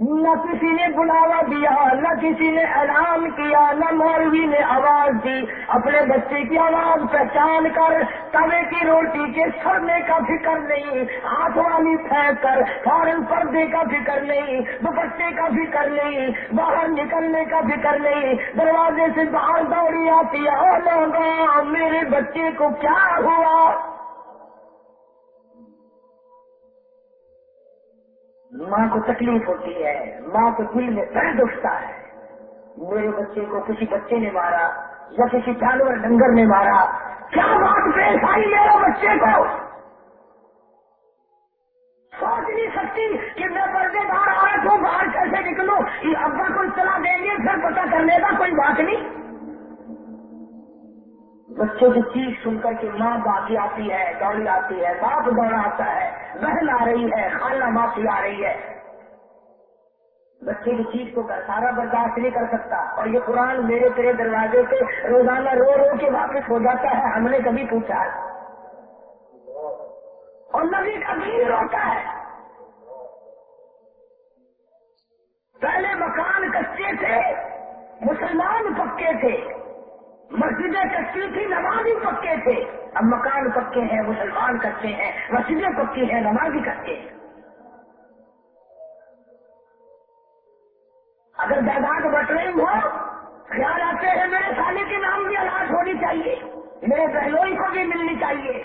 نہ کسی نے بلاوا دیا، نہ کسی نے اعلان کیا، نہ مولوی نے آواز دی۔ اپنے بچے کی آواز پہچان کر توے کی روٹی کے سرنے کا فکر نہیں، ہاتھ والی پھینک کر فارن پردے کا فکر نہیں، دوپٹے کا فکر نہیں، باہر نکلنے کا فکر نہیں، دروازے سے باہر دوڑی آتی ہے۔ لوگوں میرے بچے کو کیا ہوا؟ ماں کو تکلیف ہوتی ہے، ماں کو دل میں درد اٹھتا ہے۔ میرے بچے کو کسی بچے نے مارا یا کسی جانور ڈنگر نے مارا۔ کیا بات پیش آئی میرے بچے کو؟ سوچ نہیں سکتی کہ میں پردے دار عورت ہوں، باہر کیسے نکلوں؟ یہ ابا کو اطلاع دیں گے پھر پتہ کرنے کا کوئی بات نہیں۔ بچے کی چیز سن کر کے ماں باقی آتی ہے، دوڑی آتی ہے، باپ دوڑا آتا ہے۔ بہن آ رہی ہے خالہ معافی آ رہی ہے۔ بچے کی چیز کو سارا برداشت نہیں کر سکتا۔ اور یہ قرآن میرے تیرے دروازے سے روزانہ رو رو کے واپس ہو جاتا ہے۔ ہم نے کبھی پوچھا۔ اور نبی کبھی روتا ہے۔ پہلے مکان کچے تھے، مسلمان پکے تھے۔ مسجدیں کچی تھی نمازی پکے تھے۔ اب مکان پکے ہیں، مسلمان کچے ہیں، مسجدیں پکی ہیں، نمازی کچے ہیں۔ اگر جائیداد بٹ رہی ہو، خیال آتے ہیں، میرے سالے کے نام بھی علاج ہونی چاہیے، میرے بہنوئی کو بھی ملنی چاہیے،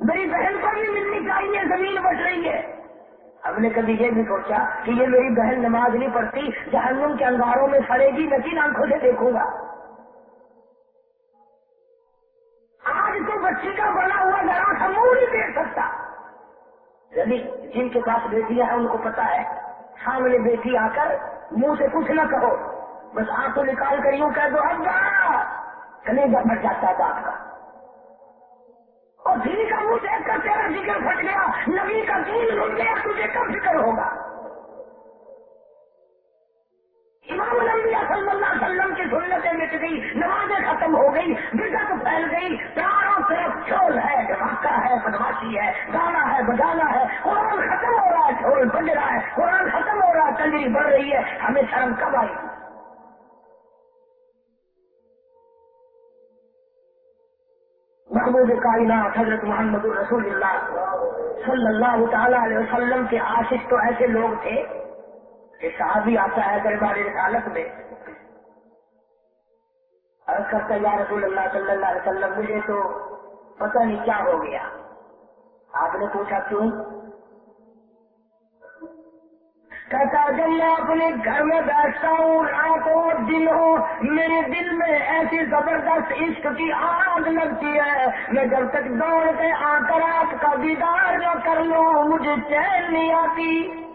میری بہن کو بھی ملنی چاہیے، زمین بٹ رہی ہے۔ ہم نے کبھی یہ بھی سوچا کہ یہ میری بہن نماز نہیں پڑھتی، جہنم کے انگاروں میں سڑے گی میں کن آنکھوں سے دیکھوں گا۔ آج تو بچی کا بنا ہوا ذرا سا منہ نہیں دیکھ سکتا۔ یعنی جن کے پاس بیٹیاں ہیں، ان کو پتا ہے، سامنے بیٹی آ کر منہ سے کچھ نہ کہو۔ بس آنکھوں نکال کر یوں کہہ دو، ابا! کلیجا بڑھ جاتا ہے بات کا۔ اور دھی کا منہ دیکھ کر تیرا ذکر پھٹ گیا، نبی کا دین لوٹ گیا تجھے کب فکر ہوگا؟ امام الانبیاء صلی اللہ علیہ وسلم کی سنتیں مٹ گئی، نمازیں ختم ہو گئی بدت پھیل گئی چاروں طرف چول ہے دھماکہ ہے، بدماشی ہے، گانا ہے، بجانا ہے، قرآن ختم ہو رہا ہے چول بج رہا ہے، قرآن ختم ہو رہا ہے کنجری بڑھ رہی ہے، ہمیں شرم کب آئی محبوب کائنات حضرت محمد رسول اللہ صلی اللہ تعالی علیہ وسلم کے عاشق تو ایسے لوگ تھے کہ صحابی آتا ہے دربار رسالت میں عرض کرتا یا رسول اللہ صلی اللہ علیہ وسلم، مجھے تو پتہ نہیں کیا ہو گیا۔ آپ نے پوچھا کیوں؟ کہتا، جب میں اپنے گھر میں بیٹھتا ہوں، رات ہو، دن ہو، میرے دل میں ایسی زبردست عشق کی آگ لگتی ہے۔ میں جب تک دوڑ کے آ کر آپ کا دیدار نہ کر لوں، مجھے چین نہیں آتی۔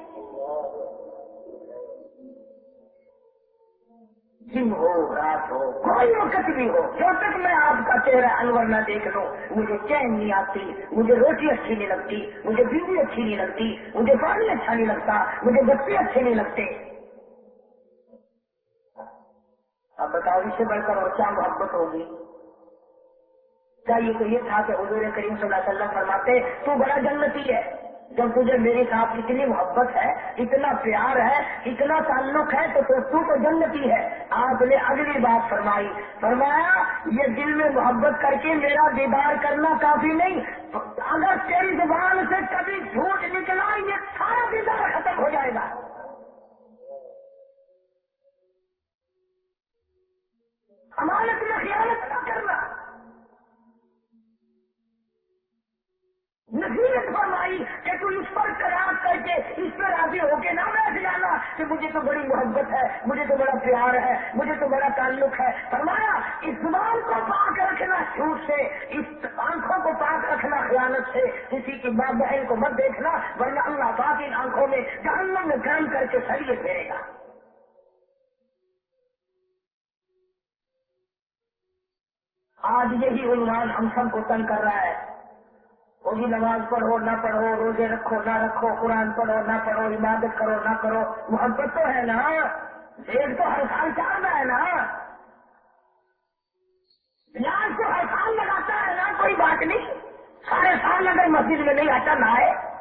دن ہو، رات ہو، کوئی وقت بھی ہو جب تک میں آپ کا چہرہ انور نہ دیکھ لوں، مجھے چین نہیں آتی، مجھے روٹی اچھی نہیں لگتی، مجھے بیوی اچھی نہیں لگتی، مجھے پانی اچھا نہیں لگتا، مجھے بچے اچھے نہیں لگتے۔ اب بتاؤ، اس سے بڑھ کر اور کیا محبت ہوگی؟ چاہیے تو یہ تھا کہ حضور کریم صلی اللہ علیہ وسلم فرماتے، تو بڑا جنتی ہے۔ جب تجھے میرے ساتھ اتنی محبت ہے، اتنا پیار ہے، اتنا تعلق ہے، تو تو تو جنتی ہے۔ آپ نے اگلی بات فرمائی۔ فرمایا، یہ دل میں محبت کر کے میرا دیدار کرنا کافی نہیں۔ اگر تیری زبان سے کبھی جھوٹ نکلا، یہ سارا دیدار ختم ہو جائے گا۔ امانت میں خیالت نہ کرنا نصیحت فرمائی کہ تو اس پر قرار کر کے اس پر راضی ہو کے نہ بیٹھ جانا کہ مجھے تو بڑی محبت ہے، مجھے تو بڑا پیار ہے، مجھے تو بڑا تعلق ہے۔ فرمایا، اس زبان کو پاک رکھنا جھوٹ سے، اس آنکھوں کو پاک رکھنا خیانت سے، کسی کی ماں بہن کو مت دیکھنا، ورنہ اللہ پاک ان آنکھوں میں جہنم میں کام کر کے سریے پھیرے گا۔ آج یہی عنوان ہم سب کو تنگ کر رہا ہے۔ وہی نماز پڑھو، نہ پڑھو، روزے رکھو، نہ رکھو، قرآن پڑھو، نہ پڑھو، عبادت کرو، نہ کرو۔ محبت تو ہے نا؟ ایک تو ہر سال چاہتا ہے نا؟ بیاض تو ہر سال لگاتا ہے نا، کوئی بات نہیں۔ سارے سال اگر مسجد میں نہیں آتا، نہ آئے۔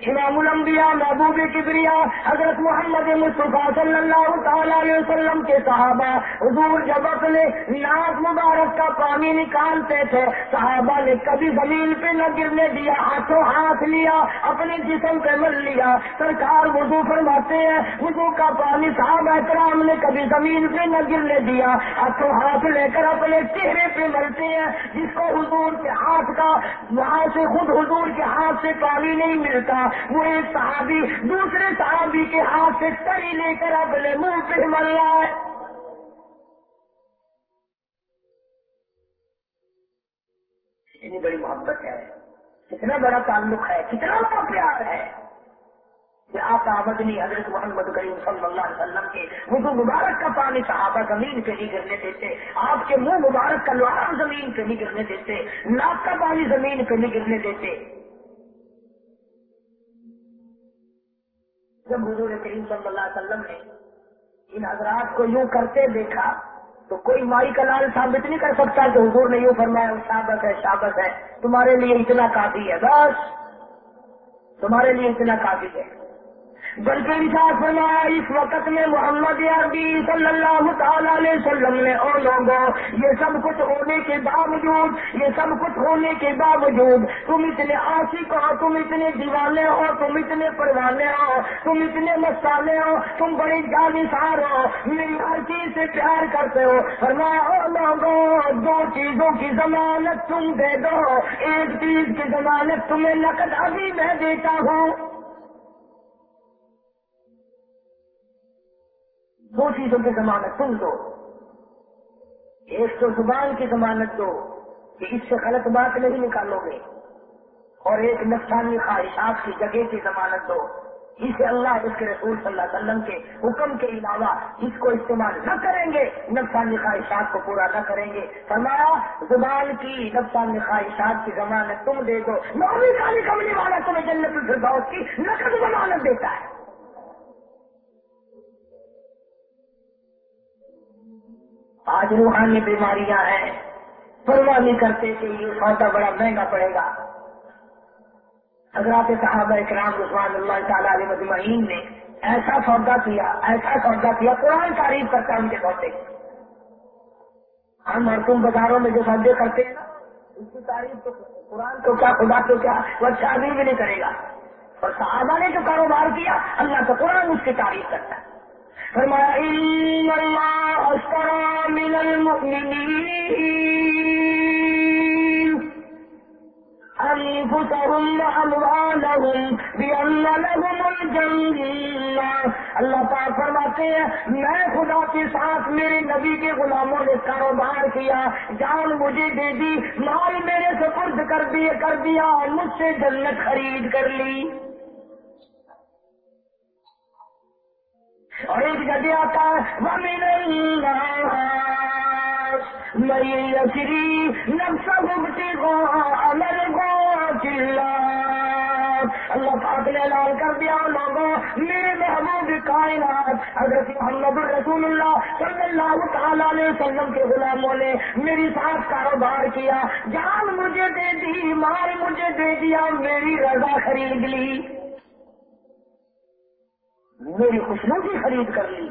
امام الانبیاء محبوب کبریا، حضرت محمد مصطفیٰ صلی اللہ تعالیٰ علیہ وسلم کے صحابہ، حضور جب اپنے ناک مبارک کا پانی نکالتے تھے، صحابہ نے کبھی زمین پہ نہ گرنے دیا، ہاتھوں ہاتھ لیا، اپنے جسم پہ مل لیا۔ سرکار وضو فرماتے ہیں، وضو کا پانی صاحب احترام نے کبھی زمین پہ نہ گرنے دیا۔ ہاتھوں ہاتھ لے کر اپنے چہرے پہ ملتے ہیں، جس کو حضور کے ہاتھ کا، وہاں سے خود حضور کے ہاتھ سے پانی نہیں ملتا۔ وہ ایک صحابی، دوسرے صحابی کے ہاتھ سے تری لے کر اپنے منہ پہ مل رہا ہے۔ اتنی بڑی محبت ہے۔ کتنا بڑا تعلق ہے۔ کتنا بڑا پیار ہے۔ کہ آپ آمدنی حضرت محمد کریم صلی اللہ علیہ وسلم کے وضو مبارک کا پانی صحابہ زمین پہ نہیں گرنے دیتے، آپ کے منہ مبارک کا لوہا زمین پہ نہیں گرنے دیتے، ناک کا پانی زمین پہ نہیں گرنے دیتے۔ جب حضور کریم صلی اللہ علیہ وسلم نے ان حضرات کو یوں کرتے دیکھا تو کوئی مائی کا لال ثابت نہیں کر سکتا کہ حضور نے یوں فرمایا شابت ہے شابت ہے، تمہارے لیے اتنا کافی ہے، بس تمہارے لیے اتنا کافی ہے۔ بلکہ نشاط فرمایا اس وقت میں محمد عربی صلی اللہ تعالی علیہ وسلم نے اور لوگوں یہ سب کچھ ہونے کے باوجود، یہ سب کچھ ہونے کے باوجود، تم اتنے عاشق ہو، تم اتنے دیوانے ہو، تم اتنے پروانے ہو، تم اتنے مستانے ہو، تم بڑی جانسار ہو میری ہر چیز سے پیار کرتے ہو۔ فرمایا اور لوگوں دو چیزوں کی ضمانت تم دے دو۔ ایک چیز کی ضمانت تمہیں نقد ابھی میں دیتا ہوں۔ دو چیزوں کی ضمانت تم دو ایک تو زبان کی ضمانت دو کہ اس سے غلط بات نہیں نکالو گے۔ اور ایک نقصانی خواہشات کی جگہ کی ضمانت دو۔ اسے اللہ اس کے رسول صلی اللہ علیہ وسلم کے حکم کے علاوہ اس کو استعمال نہ کریں گے۔ نقصانی خواہشات کو پورا نہ کریں گے۔ فرمایا، زبان کی نقصانی خواہشات کی ضمانت تم دے دو۔ نویں کالی کملی والا تمہیں جنت الفردوس کی نقد ضمانت دیتا ہے۔ آج روحانی بیماریاں ہیں۔ پرواہ نہیں کرتے کہ یہ سودا بڑا مہنگا پڑے گا۔ حضرات صحابہ اکرام رضوان اللہ تعالیٰ علیہ مجمعین نے ایسا سودا کیا، ایسا سودا کیا، قرآن تعریف کرتا ہے ان کے سودے ہم اور تم بازاروں میں جو سودے کرتے ہیں نا، اس کی تعریف تو قرآن تو کیا، خدا تو کیا، وہ شادی بھی نہیں کرے گا۔ اور صحابہ نے جو کاروبار کیا، اللہ کا قرآن اس کی تعریف کرتا ہے۔ فرمایا ان اللہ اشترى من المؤمنين انفسهم واموالهم بان لهم الجنة اللہ پاک فرماتے ہیں میں خدا کے ساتھ میرے نبی کے غلاموں نے کاروبار کیا جان مجھے دے دی مال میرے سپرد کر دیے کر دیا اور مجھ سے جنت خرید کر لی اور ایک جگہ آتا ہے وَمِنَ النَّاسِ مَن يَشْرِي نَفْسَهُ ابْتِغَاءَ مَرْضَاتِ اللَّهِ۔ کائنات اللہ پاک نے اعلان کر دیا لوگوں، میرے محبوب کائنات، حضرت محمد الرسول اللہ صلی اللہ تعالی علیہ وسلم کے غلاموں نے میری ساتھ کاروبار کیا، جان مجھے دے دی، مال مجھے دے دیا، میری رضا خرید لی۔ میری خوشبو بھی خرید کر لی۔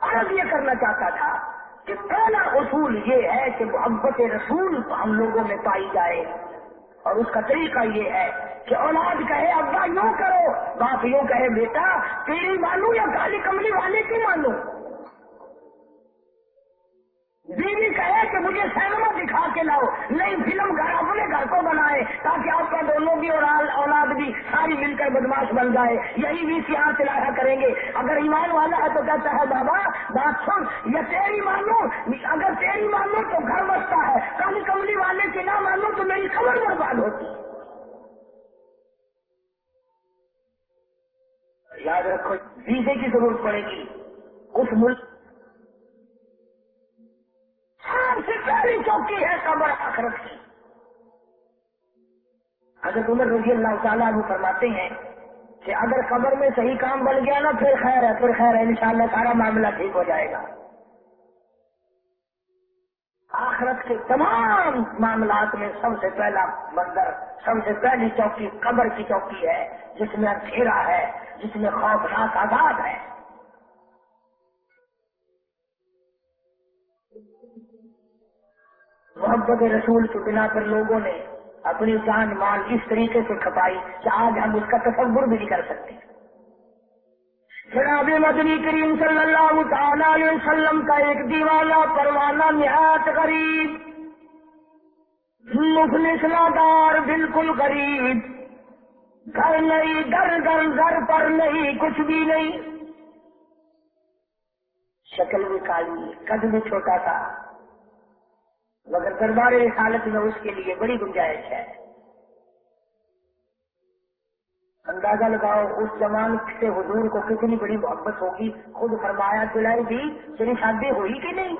عرض یہ کرنا چاہتا تھا کہ پہلا اصول یہ ہے کہ محبت رسول ہم لوگوں میں پائی جائے۔ اور اس کا طریقہ یہ ہے کہ اولاد کہے، ابا یوں کرو، باپ یوں کہے، بیٹا، تیری مانو یا کالی کملی والے کی مانو بیوی کہے کہ مجھے سینما دکھا کے لاؤ۔ نئی فلم گھر اپنے گھر کو بنائے تاکہ آپ کا دونوں بھی اور اولاد بھی ساری مل کر بدماش بن جائے۔ یہی بھی سیاح چلایا کریں گے۔ اگر ایمان والا ہے تو کہتا ہے، بابا، بات سن یا تیری مانو۔ اگر تیری مانو تو گھر بستا ہے۔ کم کملی والے کی نہ مانو تو میری خبر برباد ہوتی۔ یاد رکھو، ویزے کی ضرورت پڑے گی۔ اس ملک سب سے پہلی چوکی ہے قبر آخرت کی۔ حضرت عمر رضی اللہ تعالیٰ وہ فرماتے ہیں کہ اگر قبر میں صحیح کام بن گیا نا، پھر خیر ہے، پھر خیر ہے، انشاءاللہ سارا معاملہ ٹھیک ہو جائے گا۔ آخرت کے تمام معاملات میں سب سے پہلا مندر سب سے پہلی چوکی قبر کی چوکی ہے، جس میں اندھیرا ہے، جس میں خوفناک آزاد ہے۔ محبت رسول کے بنا پر لوگوں نے اپنی جان مال اس طریقے سے کھپائی کہ آج ہم اس کا تصور بھی نہیں کر سکتے۔ جناب مدنی کریم صلی اللہ تعالی علیہ وسلم کا ایک دیوانہ پروانہ نہایت غریب، مفلس نادار بالکل غریب، گھر نہیں گھر گھر گھر پر نہیں، کچھ بھی نہیں۔ شکل بھی کالی قد بھی چھوٹا تھا۔ مگر دربار حالت میں اس کے لیے بڑی گنجائش ہے۔ اندازہ لگاؤ، اس زمان سے حضور کو کتنی بڑی محبت ہوگی، خود فرمایا دلائی بھی جی، تیری شادی ہوئی کہ نہیں؟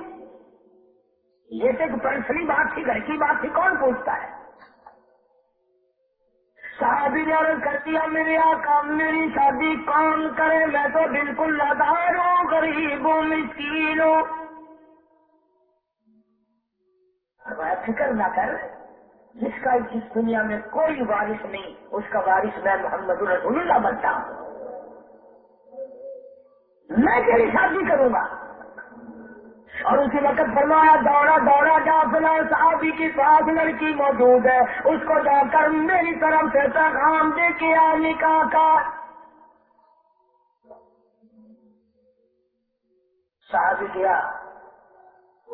یہ تو پرسنلی بات تھی، گھر کی بات تھی، کون پوچھتا ہے؟ شادی نے عرض کر دیا، میرے آقا، میری شادی کون کرے؟ میں تو بالکل لدار ہوں غریب ہوں مسکین ہوں فکر نہ کر جس کا جس دنیا میں کوئی وارث نہیں، اس کا وارث میں محمد الرسول اللہ بنتا ہوں۔ میں تیری شادی کروں گا۔ اور اسی وقت فرمایا، دوڑا دوڑا، جا فلا صحابی کے پاس، لڑکی موجود ہے، اس کو جا کر میری طرف سے پیغام دے کے آ، نکاح کا۔ صحابی کیا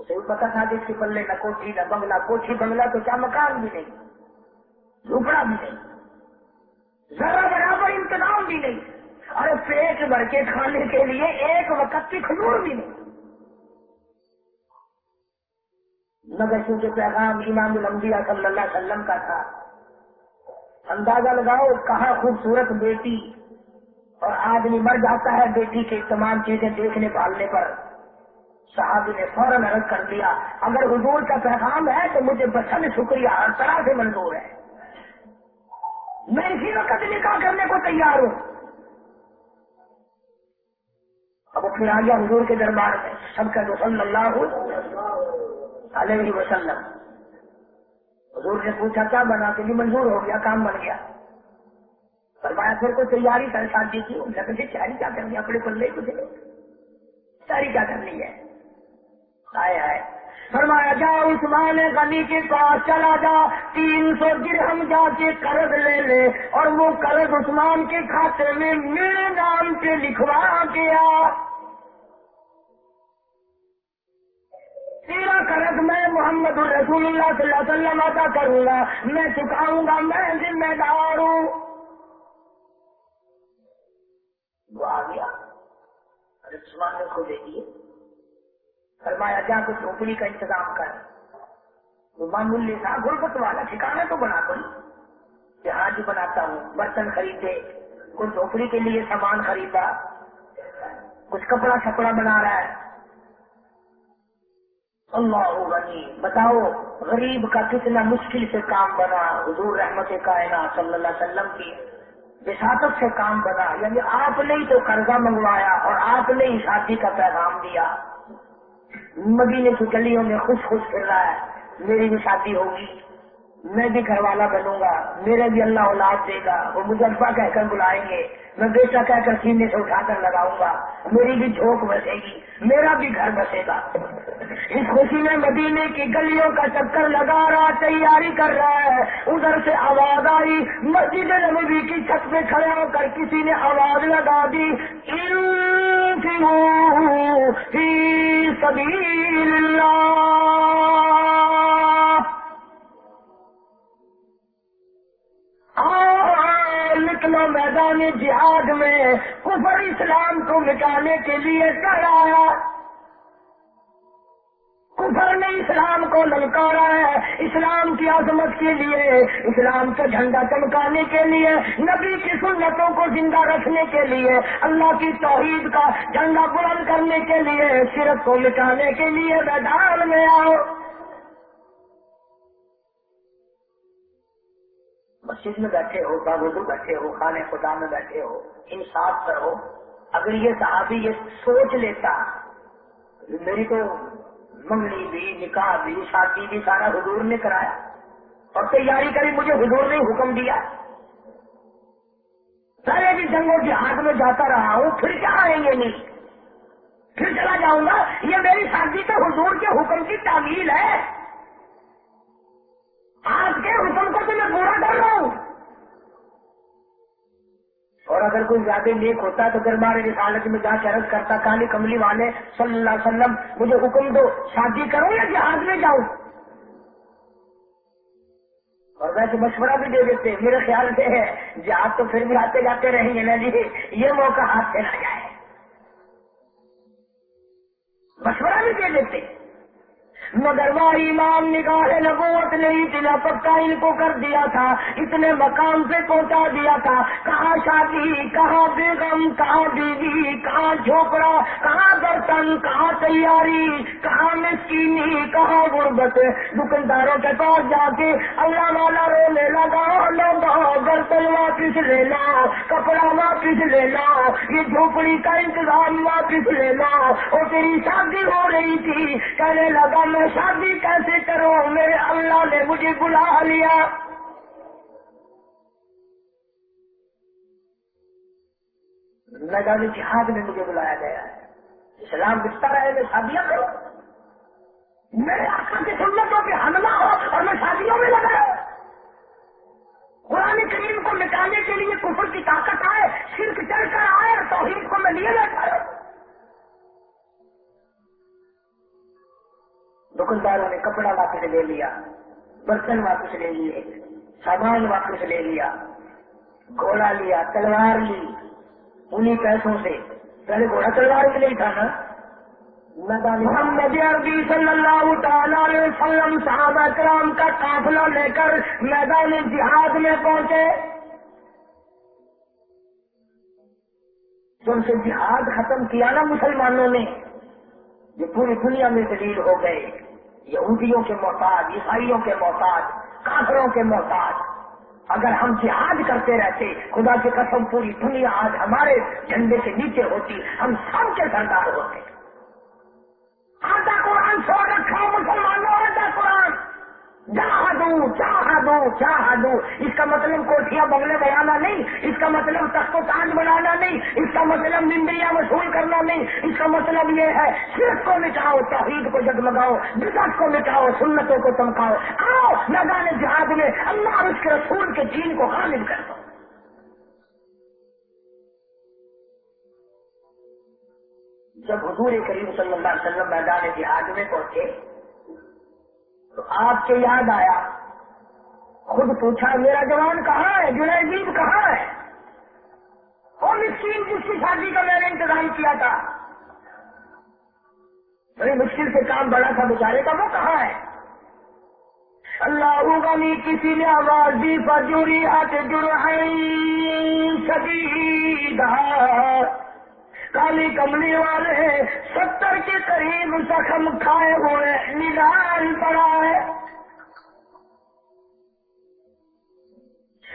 اسے بھی پتا تھا کہ اس کے پلے نہ کوٹھی نہ بنگلہ کوٹھی بنگلہ تو کیا مکان بھی نہیں جھوپڑا بھی نہیں ذرا برابر انتظام بھی نہیں، ارے پیٹ بھر کے کھانے کے لیے ایک وقت کی کھجور بھی نہیں۔ مگر کیونکہ پیغام امام الانبیاء صلی اللہ علیہ وسلم کا تھا، اندازہ لگاؤ کہاں خوبصورت بیٹی اور آدمی مر جاتا ہے بیٹی کے تمام چیزیں دیکھنے، پالنے پر۔ صحابی نے فوراً عرض کر دیا، اگر حضور کا پیغام ہے تو مجھے بسن شکریہ، ہر طرح سے منظور ہے۔ میں اسی وقت نکاح کرنے کو تیار ہوں۔ اب پھر آ گیا حضور کے دربار میں سب کا صلی اللہ علیہ وسلم۔ حضور نے پوچھا، کیا بنا؟ کہ جی منظور ہو گیا، کام بن گیا۔ فرمایا، پھر کوئی تیاری کر شادی کی؟ لگے تیاری کیا کرنی اپنے پلے کچھ تیاری کیا کرنی ہے؟ آیا ہے فرمایا، جا عثمان غنی کے پاس چلا جا، تین سو درہم جا کے قرض لے لے، اور وہ قرض عثمان کے کھاتے میں میرے نام سے لکھوا گیا تیرا قرض میں محمد الرسول اللہ صلی اللہ علیہ وسلم ادا کروں گا، میں چکاؤں گا، میں ذمہ دار ہوں۔ وہ آ گیا۔ عثمان نے کو دے دیے فرمایا، جا کچھ جھوپڑی کا انتظام کر۔ وہ معمولی تھا، غربت والا ٹھکانا تو بنا کوئی۔ جہاں جو بناتا ہوں، برتن خریدے کچھ جھوپڑی کے لیے سامان خریدا۔ کچھ کپڑا چھپڑا بنا رہا ہے۔ اللہ غنی، بتاؤ، غریب کا کتنا مشکل سے کام بنا۔ حضور رحمت کائنات صلی اللہ علیہ وسلم کی وساطت سے کام بنا۔ یعنی آپ نے ہی تو قرضہ منگوایا اور آپ نے ہی شادی کا پیغام دیا۔ مدینے کی گلیوں میں خوش خوش پھر رہا ہے۔ میری بھی شادی ہوگی۔ میں بھی گھر والا بنوں گا۔ میرے بھی اللہ اولاد دے گا۔ وہ مجھے ابا کہہ کر بلائیں گے۔ میں بیٹا کہہ کر سینے سے اٹھا کر لگاؤں گا۔ میری بھی جھونک بسے گی۔ میرا بھی گھر بسے گا۔ اس خوشی میں مدینے کی گلیوں کا چکر لگا رہا، تیاری کر رہا ہے۔ ادھر سے آواز آئی۔ مسجد نبی کی چھت پہ کھڑے ہو کر کسی نے آواز لگا دی۔ سبیل اللہ نکلو میدان جہاد میں کفر اسلام کو مٹانے کے لیے کرایا۔ کفر نے اسلام کو للکارا ہے، اسلام کی عظمت کے لیے، اسلام کا جھنڈا چمکانے کے لیے، نبی کی سنتوں کو زندہ رکھنے کے لیے، اللہ کی توحید کا جھنڈا بلند کرنے کے لیے صرف کو مٹانے کے لیے میدان میں آؤ۔ مسجد میں بیٹھے ہو باغدو بیٹھے ہو خانے خدا میں بیٹھے ہو، انصاف کرو اگر یہ صحابی یہ سوچ لیتا، میری تو منگنی بھی، نکاح بھی، شادی بھی سارا حضور نے کرایا۔ اور تیاری کری، مجھے حضور نے حکم دیا۔ سارے جی بھی جنگوں کے ہاتھ میں جاتا رہا ہوں، پھر کیا آئیں گے نہیں؟ پھر چلا جاؤں گا؟ یہ میری شادی تو حضور کے حکم کی تعمیل ہے۔ آپ کے حکم کو تو میں پورا کر رہا ہوں۔ اور اگر کوئی زیادہ نیک ہوتا تو دربار رسالت میں جا کے عرض کرتا، کالی کملی والے صلی اللہ علیہ وسلم، مجھے حکم دو، شادی کرو یا جہاز میں جاؤں اور ویسے مشورہ بھی دے دیتے میرے خیال سے ہے جہاز تو پھر بھی آتے جاتے رہیں گے نا جی یہ موقع ہاتھ سے نہ جائے۔ مشورہ بھی دے دیتے مگر وہ ایمان نگاہ نبوت نہیں تلا پکا ان کو کر دیا تھا، اتنے مقام سے پہنچا دیا تھا۔ کہاں شادی، کہاں بیگم، کہاں بیوی، کہاں جھوپڑا، کہاں برتن، کہاں تیاری، کہاں مسکینی، کہاں غربت۔ دکانداروں کے پاس جا کے اللہ والا رونے لگا لوگا برتن واپس لے لا کپڑا واپس لے لا یہ جھوپڑی کا انتظام واپس لے لا اور تیری شادی ہو رہی تھی، کہنے لگا میں شادی کیسے کروں؟ میرے اللہ نے مجھے بلا لیا۔ میدان جہاد میں مجھے بلایا گیا۔ ہے اسلام بکتا رہے میں شادیاں کروں؟ میرے آقا کی سنتوں پہ حملہ ہو اور میں شادیوں میں لگا قرآن کریم کو مٹانے کے لیے کفر دکانداروں نے کپڑا واپس لے لیا، برتن واپس لے لیے، سامان واپس لے لیا، گھوڑا لیا، تلوار لی۔ انہیں پیسوں سے۔ پہلے گھوڑا تلوار کے لیے تھا نا۔ محمد عربی صلی اللہ تعالی علیہ وسلم صحابہ کرام کا قافلہ لے کر میدان جہاد میں پہنچے۔ جب سے جہاد ختم کیا نا مسلمانوں نے، یہ پوری دنیا میں دلیل ہو گئے۔ یہودیوں کے محتاج، عیسائیوں کے محتاج، کافروں کے محتاج۔ اگر ہم جہاد کرتے رہتے، خدا کی قسم پوری دنیا آج ہمارے جھنڈے کے نیچے ہوتی، ہم سب کے سردار ہوتے۔ آدھا قرآن سو رکھا۔ جہاں دوں چاہ دوں چاہ دوں اس کا مطلب کوٹیاں بگلے بنانا نہیں، اس کا مطلب تخت و تاج بنانا نہیں، اس کا مطلب نمبیا وصول کرنا نہیں۔ اس کا مطلب یہ ہے، صرف کو مٹاؤ، توحید کو جگمگاؤ بدعت کو مٹاؤ، سنتوں کو چمکاؤ آؤ، میدان جہاد میں اللہ اور اس کے رسول کے دین کو غالب کر دو۔ جب حضور کریم صلی اللہ علیہ وسلم میدان جہاد میں پہنچے تو آپ کے یاد آیا۔ خود پوچھا، میرا جوان کہاں ہے؟ جنید کہاں ہے؟ اور مسکین جس کی شادی کا میں نے انتظام کیا تھا۔ بڑی مشکل سے کام بڑا تھا بیچارے کا، وہ کہاں ہے؟ اللہ غنی کسی نے آواز دی، فجوری آتے جڑ شدید ہاں۔ کالی کملی والے ستر کے قریب زخم کھائے ہوئے نگان پڑا ہے۔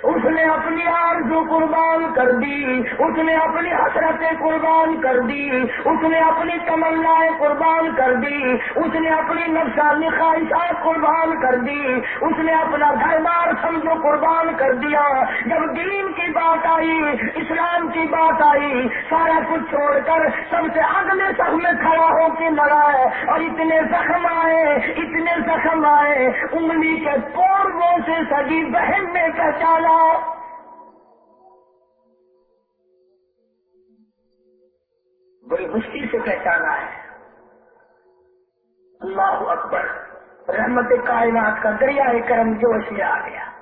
اس نے اپنی آرزو قربان کر دی، اس نے اپنی حسرتیں قربان کر دی، اس نے اپنی تمنا قربان کر دی، اس نے اپنی نفسانی خواہشات قربان کر دی، اس نے اپنا گھر بار سمجھو قربان کر دیا۔ جب دین کی بات آئی، اسلام کی بات آئی، سارا کچھ چھوڑ کر سب سے اگلے سب میں کھڑا ہو کے لڑا ہے، اور اتنے زخم آئے، اتنے زخم آئے، انگلی کے پوروں سے سگی بہن نے پہچانا بڑی مشکل سے پہچانا ہے۔ اللہ اکبر۔ رحمت کائنات کا دریا کرم جوش میں آ گیا۔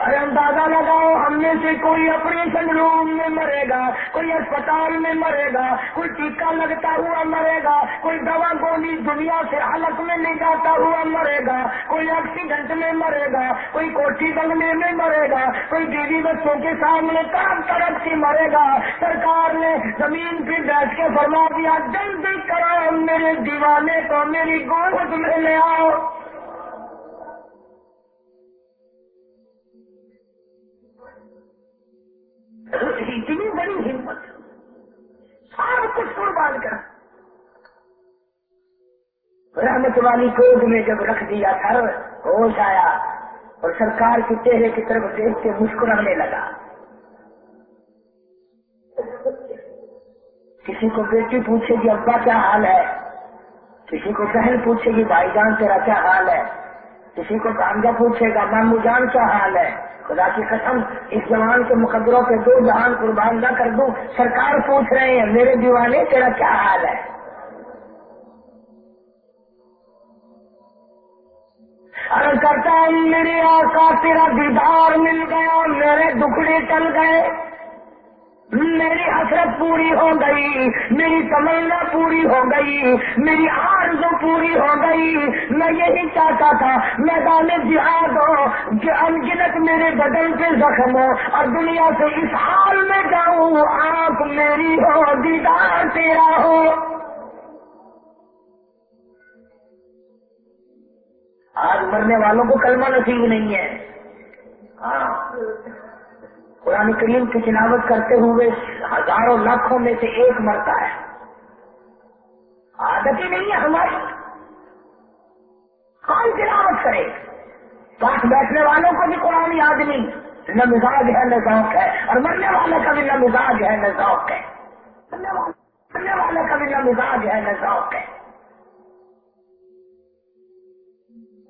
ارے اندازہ لگاؤ، ہم میں سے کوئی آپریشن روم میں مرے گا، کوئی اسپتال میں مرے گا، کوئی ٹیکا لگتا ہوا مرے گا، کوئی دوا گولی دنیا سے حلق میں لے جاتا ہوا مرے گا، کوئی ایکسیڈنٹ میں مرے گا، کوئی کوٹھی بنگلے میں مرے گا، کوئی بیوی بچوں کے سامنے کام طرف سے مرے گا۔ سرکار نے زمین پہ بیٹھ کے فرما دیا جلدی کرو میرے دیوانے کو میری گود میں لے آؤ۔ اتنی بڑی ہمت سب کچھ قربان کر۔ رحمت والی کوگ میں جب رکھ دیا تھا، ہوش آیا اور سرکار کے چہرے کی طرف دیکھ کے مسکرانے لگا۔ کسی کو بیٹی پوچھے گی، ابا کیا حال ہے؟ کسی کو بہن پوچھے گی، بھائی جان تیرا کیا حال ہے؟ کسی کو کامجا پوچھے گا مامو جان کیا حال ہے؟ خدا کی قسم، اس جوان کے مقدروں پہ دو جہان قربان نہ کر دوں، سرکار پوچھ رہے ہیں، میرے دیوانے، تیرا کیا حال ہے؟ کرتا ہوں، میرے آقا، تیرا دیدار مل گیا، میرے دکھڑے چل گئے۔ میری حسرت پوری ہو گئی، میری تمنا پوری ہو گئی، میری آرزو پوری ہو گئی۔ میں یہی چاہتا تھا، میدان جہاد ہو، کہ انگنت میرے بدن پہ زخم ہو اور دنیا سے اس حال میں جاؤں آپ میری ہو، دیدار تیرا ہو۔ آج مرنے والوں کو کلمہ نصیب نہیں ہے۔ ہاں۔ قرآن کریم کی تلاوت کرتے ہوئے ہزاروں لاکھوں میں سے ایک مرتا ہے۔ عادت ہی نہیں ہے ہماری۔ کون تلاوت کرے؟ پاس بیٹھنے والوں کو بھی قرآن یاد نہیں۔ نہ مزاج ہے، نہ ذوق ہے۔ اور مرنے والے کا بھی نہ مزاج ہے، نہ ذوق ہے۔ مرنے والے کا بھی نہ مزاج ہے، نہ ذوق ہے۔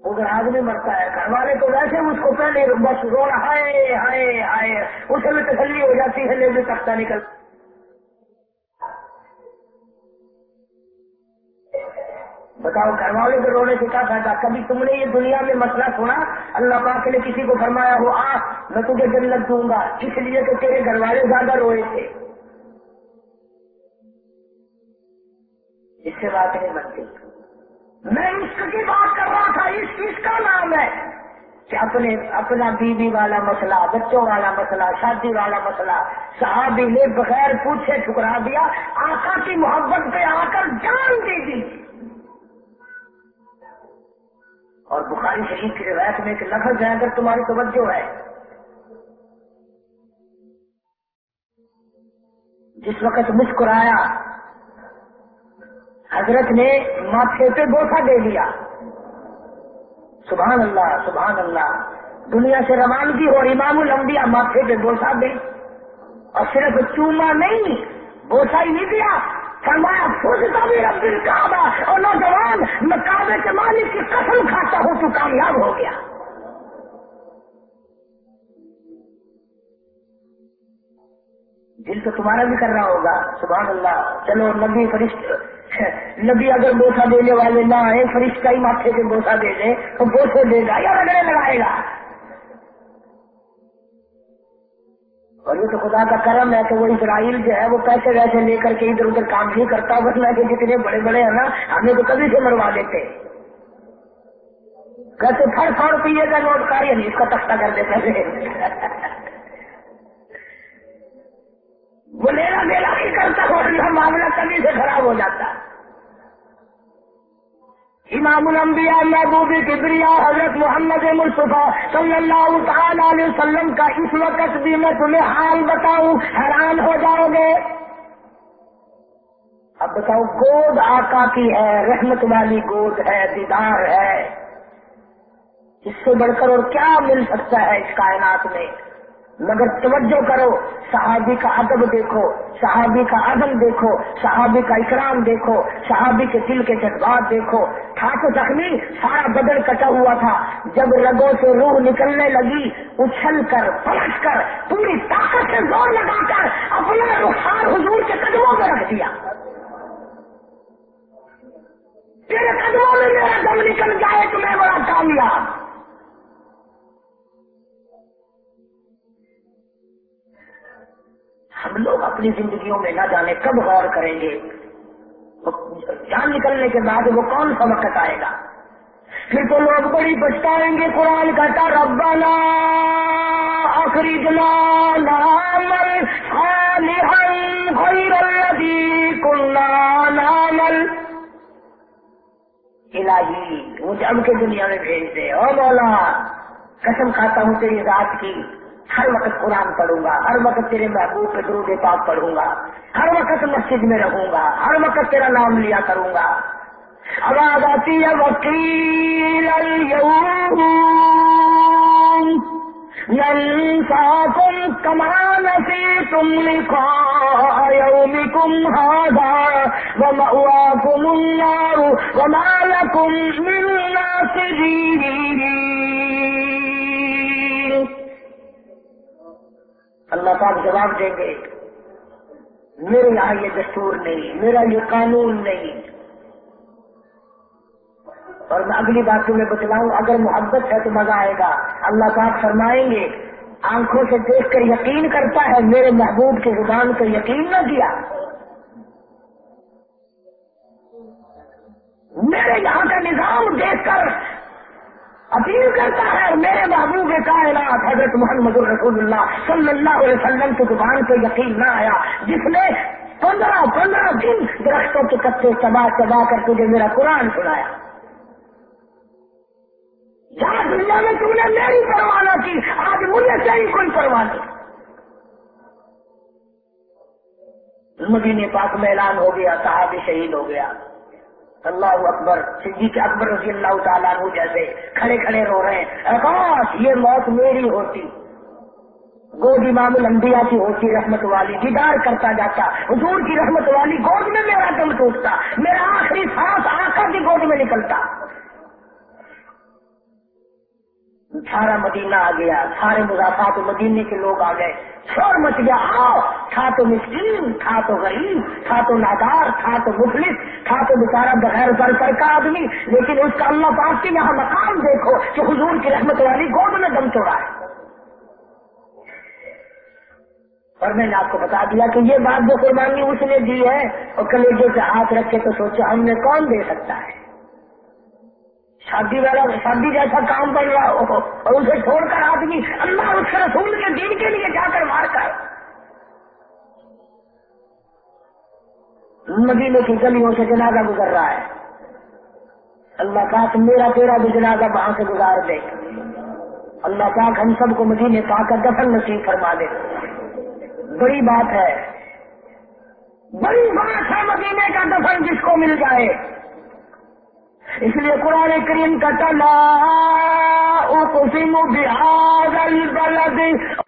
ادھر آدمی مرتا ہے گھر والے تو ویسے اس کو پہلے بس رو رہا ہے، ہائے ہائے اسے بھی تسلی ہو جاتی ہے لیکن تختہ نکل۔ بتاؤ گھر والے کے رونے سے کیا فائدہ؟ کبھی تم نے یہ دنیا میں مسئلہ سنا؟ اللہ پاک نے کسی کو فرمایا ہو آ میں تجھے جنت دوں گا، اس لیے کہ تیرے گھر والے زیادہ روئے تھے۔ اس سے بات نہیں بنتی میں عشق کی بات کر رہا تھا، اس کس کا نام ہے کہ اپنے اپنا بیوی والا مسئلہ، بچوں والا مسئلہ، شادی والا مسئلہ، صحابی نے بغیر پوچھے ٹھکرا دیا، آقا کی محبت پہ آ کر جان دے دی۔ اور بخاری شریف کی روایت میں ایک لفظ ہے، اگر تمہاری توجہ ہے، جس وقت مسکرایا حضرت نے ماتھے پہ بوسا دے دیا۔ سبحان اللہ سبحان اللہ۔ دنیا سے روانگی ہو امام الانبیاء ماتھے پہ بوسا دے۔ اور صرف چوما نہیں بوسا ہی نہیں دیا۔ فرمایا کا بھی رب کعبہ اور نوجوان میں کعبے کے مالک کی قسم کھاتا ہوں تو کامیاب ہو گیا۔ دل تو تمہارا بھی کر رہا ہوگا، سبحان اللہ۔ چلو، نبی فرشت نبی اگر بوسا دینے والے نہ آئے، فرشتہ ہی ماتھے سے بوسا دے دے، تو بوسے دے گا یا رگڑے لگائے گا۔ اور یہ تو خدا کا کرم ہے کہ وہ اسرائیل جو ہے، وہ پیسے ویسے لے کر کے ادھر ادھر کام نہیں کرتا، ورنہ کہ جتنے بڑے بڑے ہیں نا، ہمیں تو کبھی سے مروا دیتے۔ کیسے پھڑ پھڑ پیے گا نوٹ کاری؟ نہیں اس کا تختہ کر دیتے وہ لینا دینا نہیں کرتا زندگی سے خراب ہو جاتا امام الانبیاء محبوب کبریا حضرت محمد مصطفیٰ صلی اللہ تعالی علیہ وسلم کا اس وقت بھی میں تمہیں حال بتاؤں، حیران ہو جاؤ گے۔ اب بتاؤ، گود آقا کی ہے، رحمت والی گود ہے، دیدار ہے۔ اس سے بڑھ کر اور کیا مل سکتا ہے اس کائنات میں؟ مگر توجہ کرو، صحابی کا ادب دیکھو، صحابی کا عدم دیکھو، صحابی کا اکرام دیکھو، صحابی کے دل کے جذبات دیکھو۔ تھا تو زخمی، سارا بدن کٹا ہوا تھا۔ جب رگوں سے روح نکلنے لگی، اچھل کر، پلٹ کر، پوری طاقت سے زور لگا کر اپنا رخار حضور کے قدموں میں رکھ دیا۔ تیرے قدموں میں میرا دم نکل جائے تو میں بڑا کامیاب۔ ہم لوگ اپنی زندگیوں میں نہ جانے کب غور کریں گے؟ جان نکلنے کے بعد وہ کون سا وقت آئے گا؟ پھر تو لوگ بڑی بچتائیں گے، قرآن کہتا ربنا اخرجنا نعمل الذی الہی، مجھے اب کے دنیا میں بھیج دے۔ او مولا، قسم کھاتا ہوں تیری ذات کی۔ ہر وقت قرآن پڑھوں گا، ہر وقت تیرے محبوب پہ درود پاک پڑھوں گا، ہر وقت مسجد میں رہوں گا، ہر وقت تیرا نام لیا کروں گا۔ آواز آتی ہے، وکیل ينفعكم كما نسيتم لقاء يومكم هذا ومأواكم النار وما لكم من ناصرين اللہ پاک جواب دیں گے، میرے یہاں یہ دستور نہیں، میرا یہ قانون نہیں۔ اور میں اگلی بات تمہیں بتلاؤں، اگر محبت ہے تو مزہ آئے گا۔ اللہ پاک فرمائیں گے، آنکھوں سے دیکھ کر یقین کرتا ہے، میرے محبوب کی زبان کو یقین نہ کیا میرے یہاں کا نظام دیکھ کر اپیل کرتا ہے، میرے محبوب کائنات، حضرت محمد رسول اللہ صلی اللہ علیہ وسلم کی زبان پہ یقین نہ آیا۔ جس نے پندرہ پندرہ دن درختوں کے کچے چبا چبا کر تجھے میرا قرآن سنایا۔ جہاں دنیا میں تم نے میری پرواہ نہ کی، آج مجھے چاہیے کوئی پرواہ نہیں۔ مدینے پاک میں اعلان ہو گیا، صحابی شہید ہو گیا۔ اللہ اکبر، صدیق اکبر رضی اللہ تعالیٰ عنہ جیسے کھڑے کھڑے رو رہے ہیں۔ کاش یہ موت میری ہوتی۔ گود امام الانبیاء کی ہوتی، رحمت والی۔ دیدار کرتا جاتا۔ حضور کی رحمت والی گود میں میرا دم ٹوٹتا۔ میرا آخری سانس آخر کی گود میں نکلتا۔ سارا مدینہ آ گیا، سارے مضافات مدینے کے لوگ آ گئے۔ شور مچ گیا، آؤ تھا تو مسکین تھا تو غریب تھا تو نادار تھا تو مفلس تھا تو بےچارا بغیر بر کر کا آدمی۔ لیکن اس کا اللہ پاک کے یہاں مقام دیکھو کہ حضور کی رحمت والی گود میں دم توڑا ہے۔ اور میں نے آپ کو بتا دیا کہ یہ بات جو قربانی اس نے دی ہے، اور کلیجے سے ہاتھ رکھے تو سوچو ہم نے کون دے سکتا ہے۔ شادی والا شادی جیسا کام کر رہا ہو اور اسے چھوڑ کر آدمی اللہ اس کے رسول کے دین کے لیے جا کر مار کر مدینے کی گلیوں سے جنازہ گزر رہا ہے۔ اللہ پاک میرا تیرا بھی جنازہ وہاں سے گزار دے۔ اللہ پاک ہم سب کو مدینے پا کر دفن نصیب فرما دے۔ بڑی بات ہے۔ بڑی بات ہے مدینے کا دفن جس کو مل جائے۔ اس لیے قرآن کریم کا تلا اقسم بحاد البلد.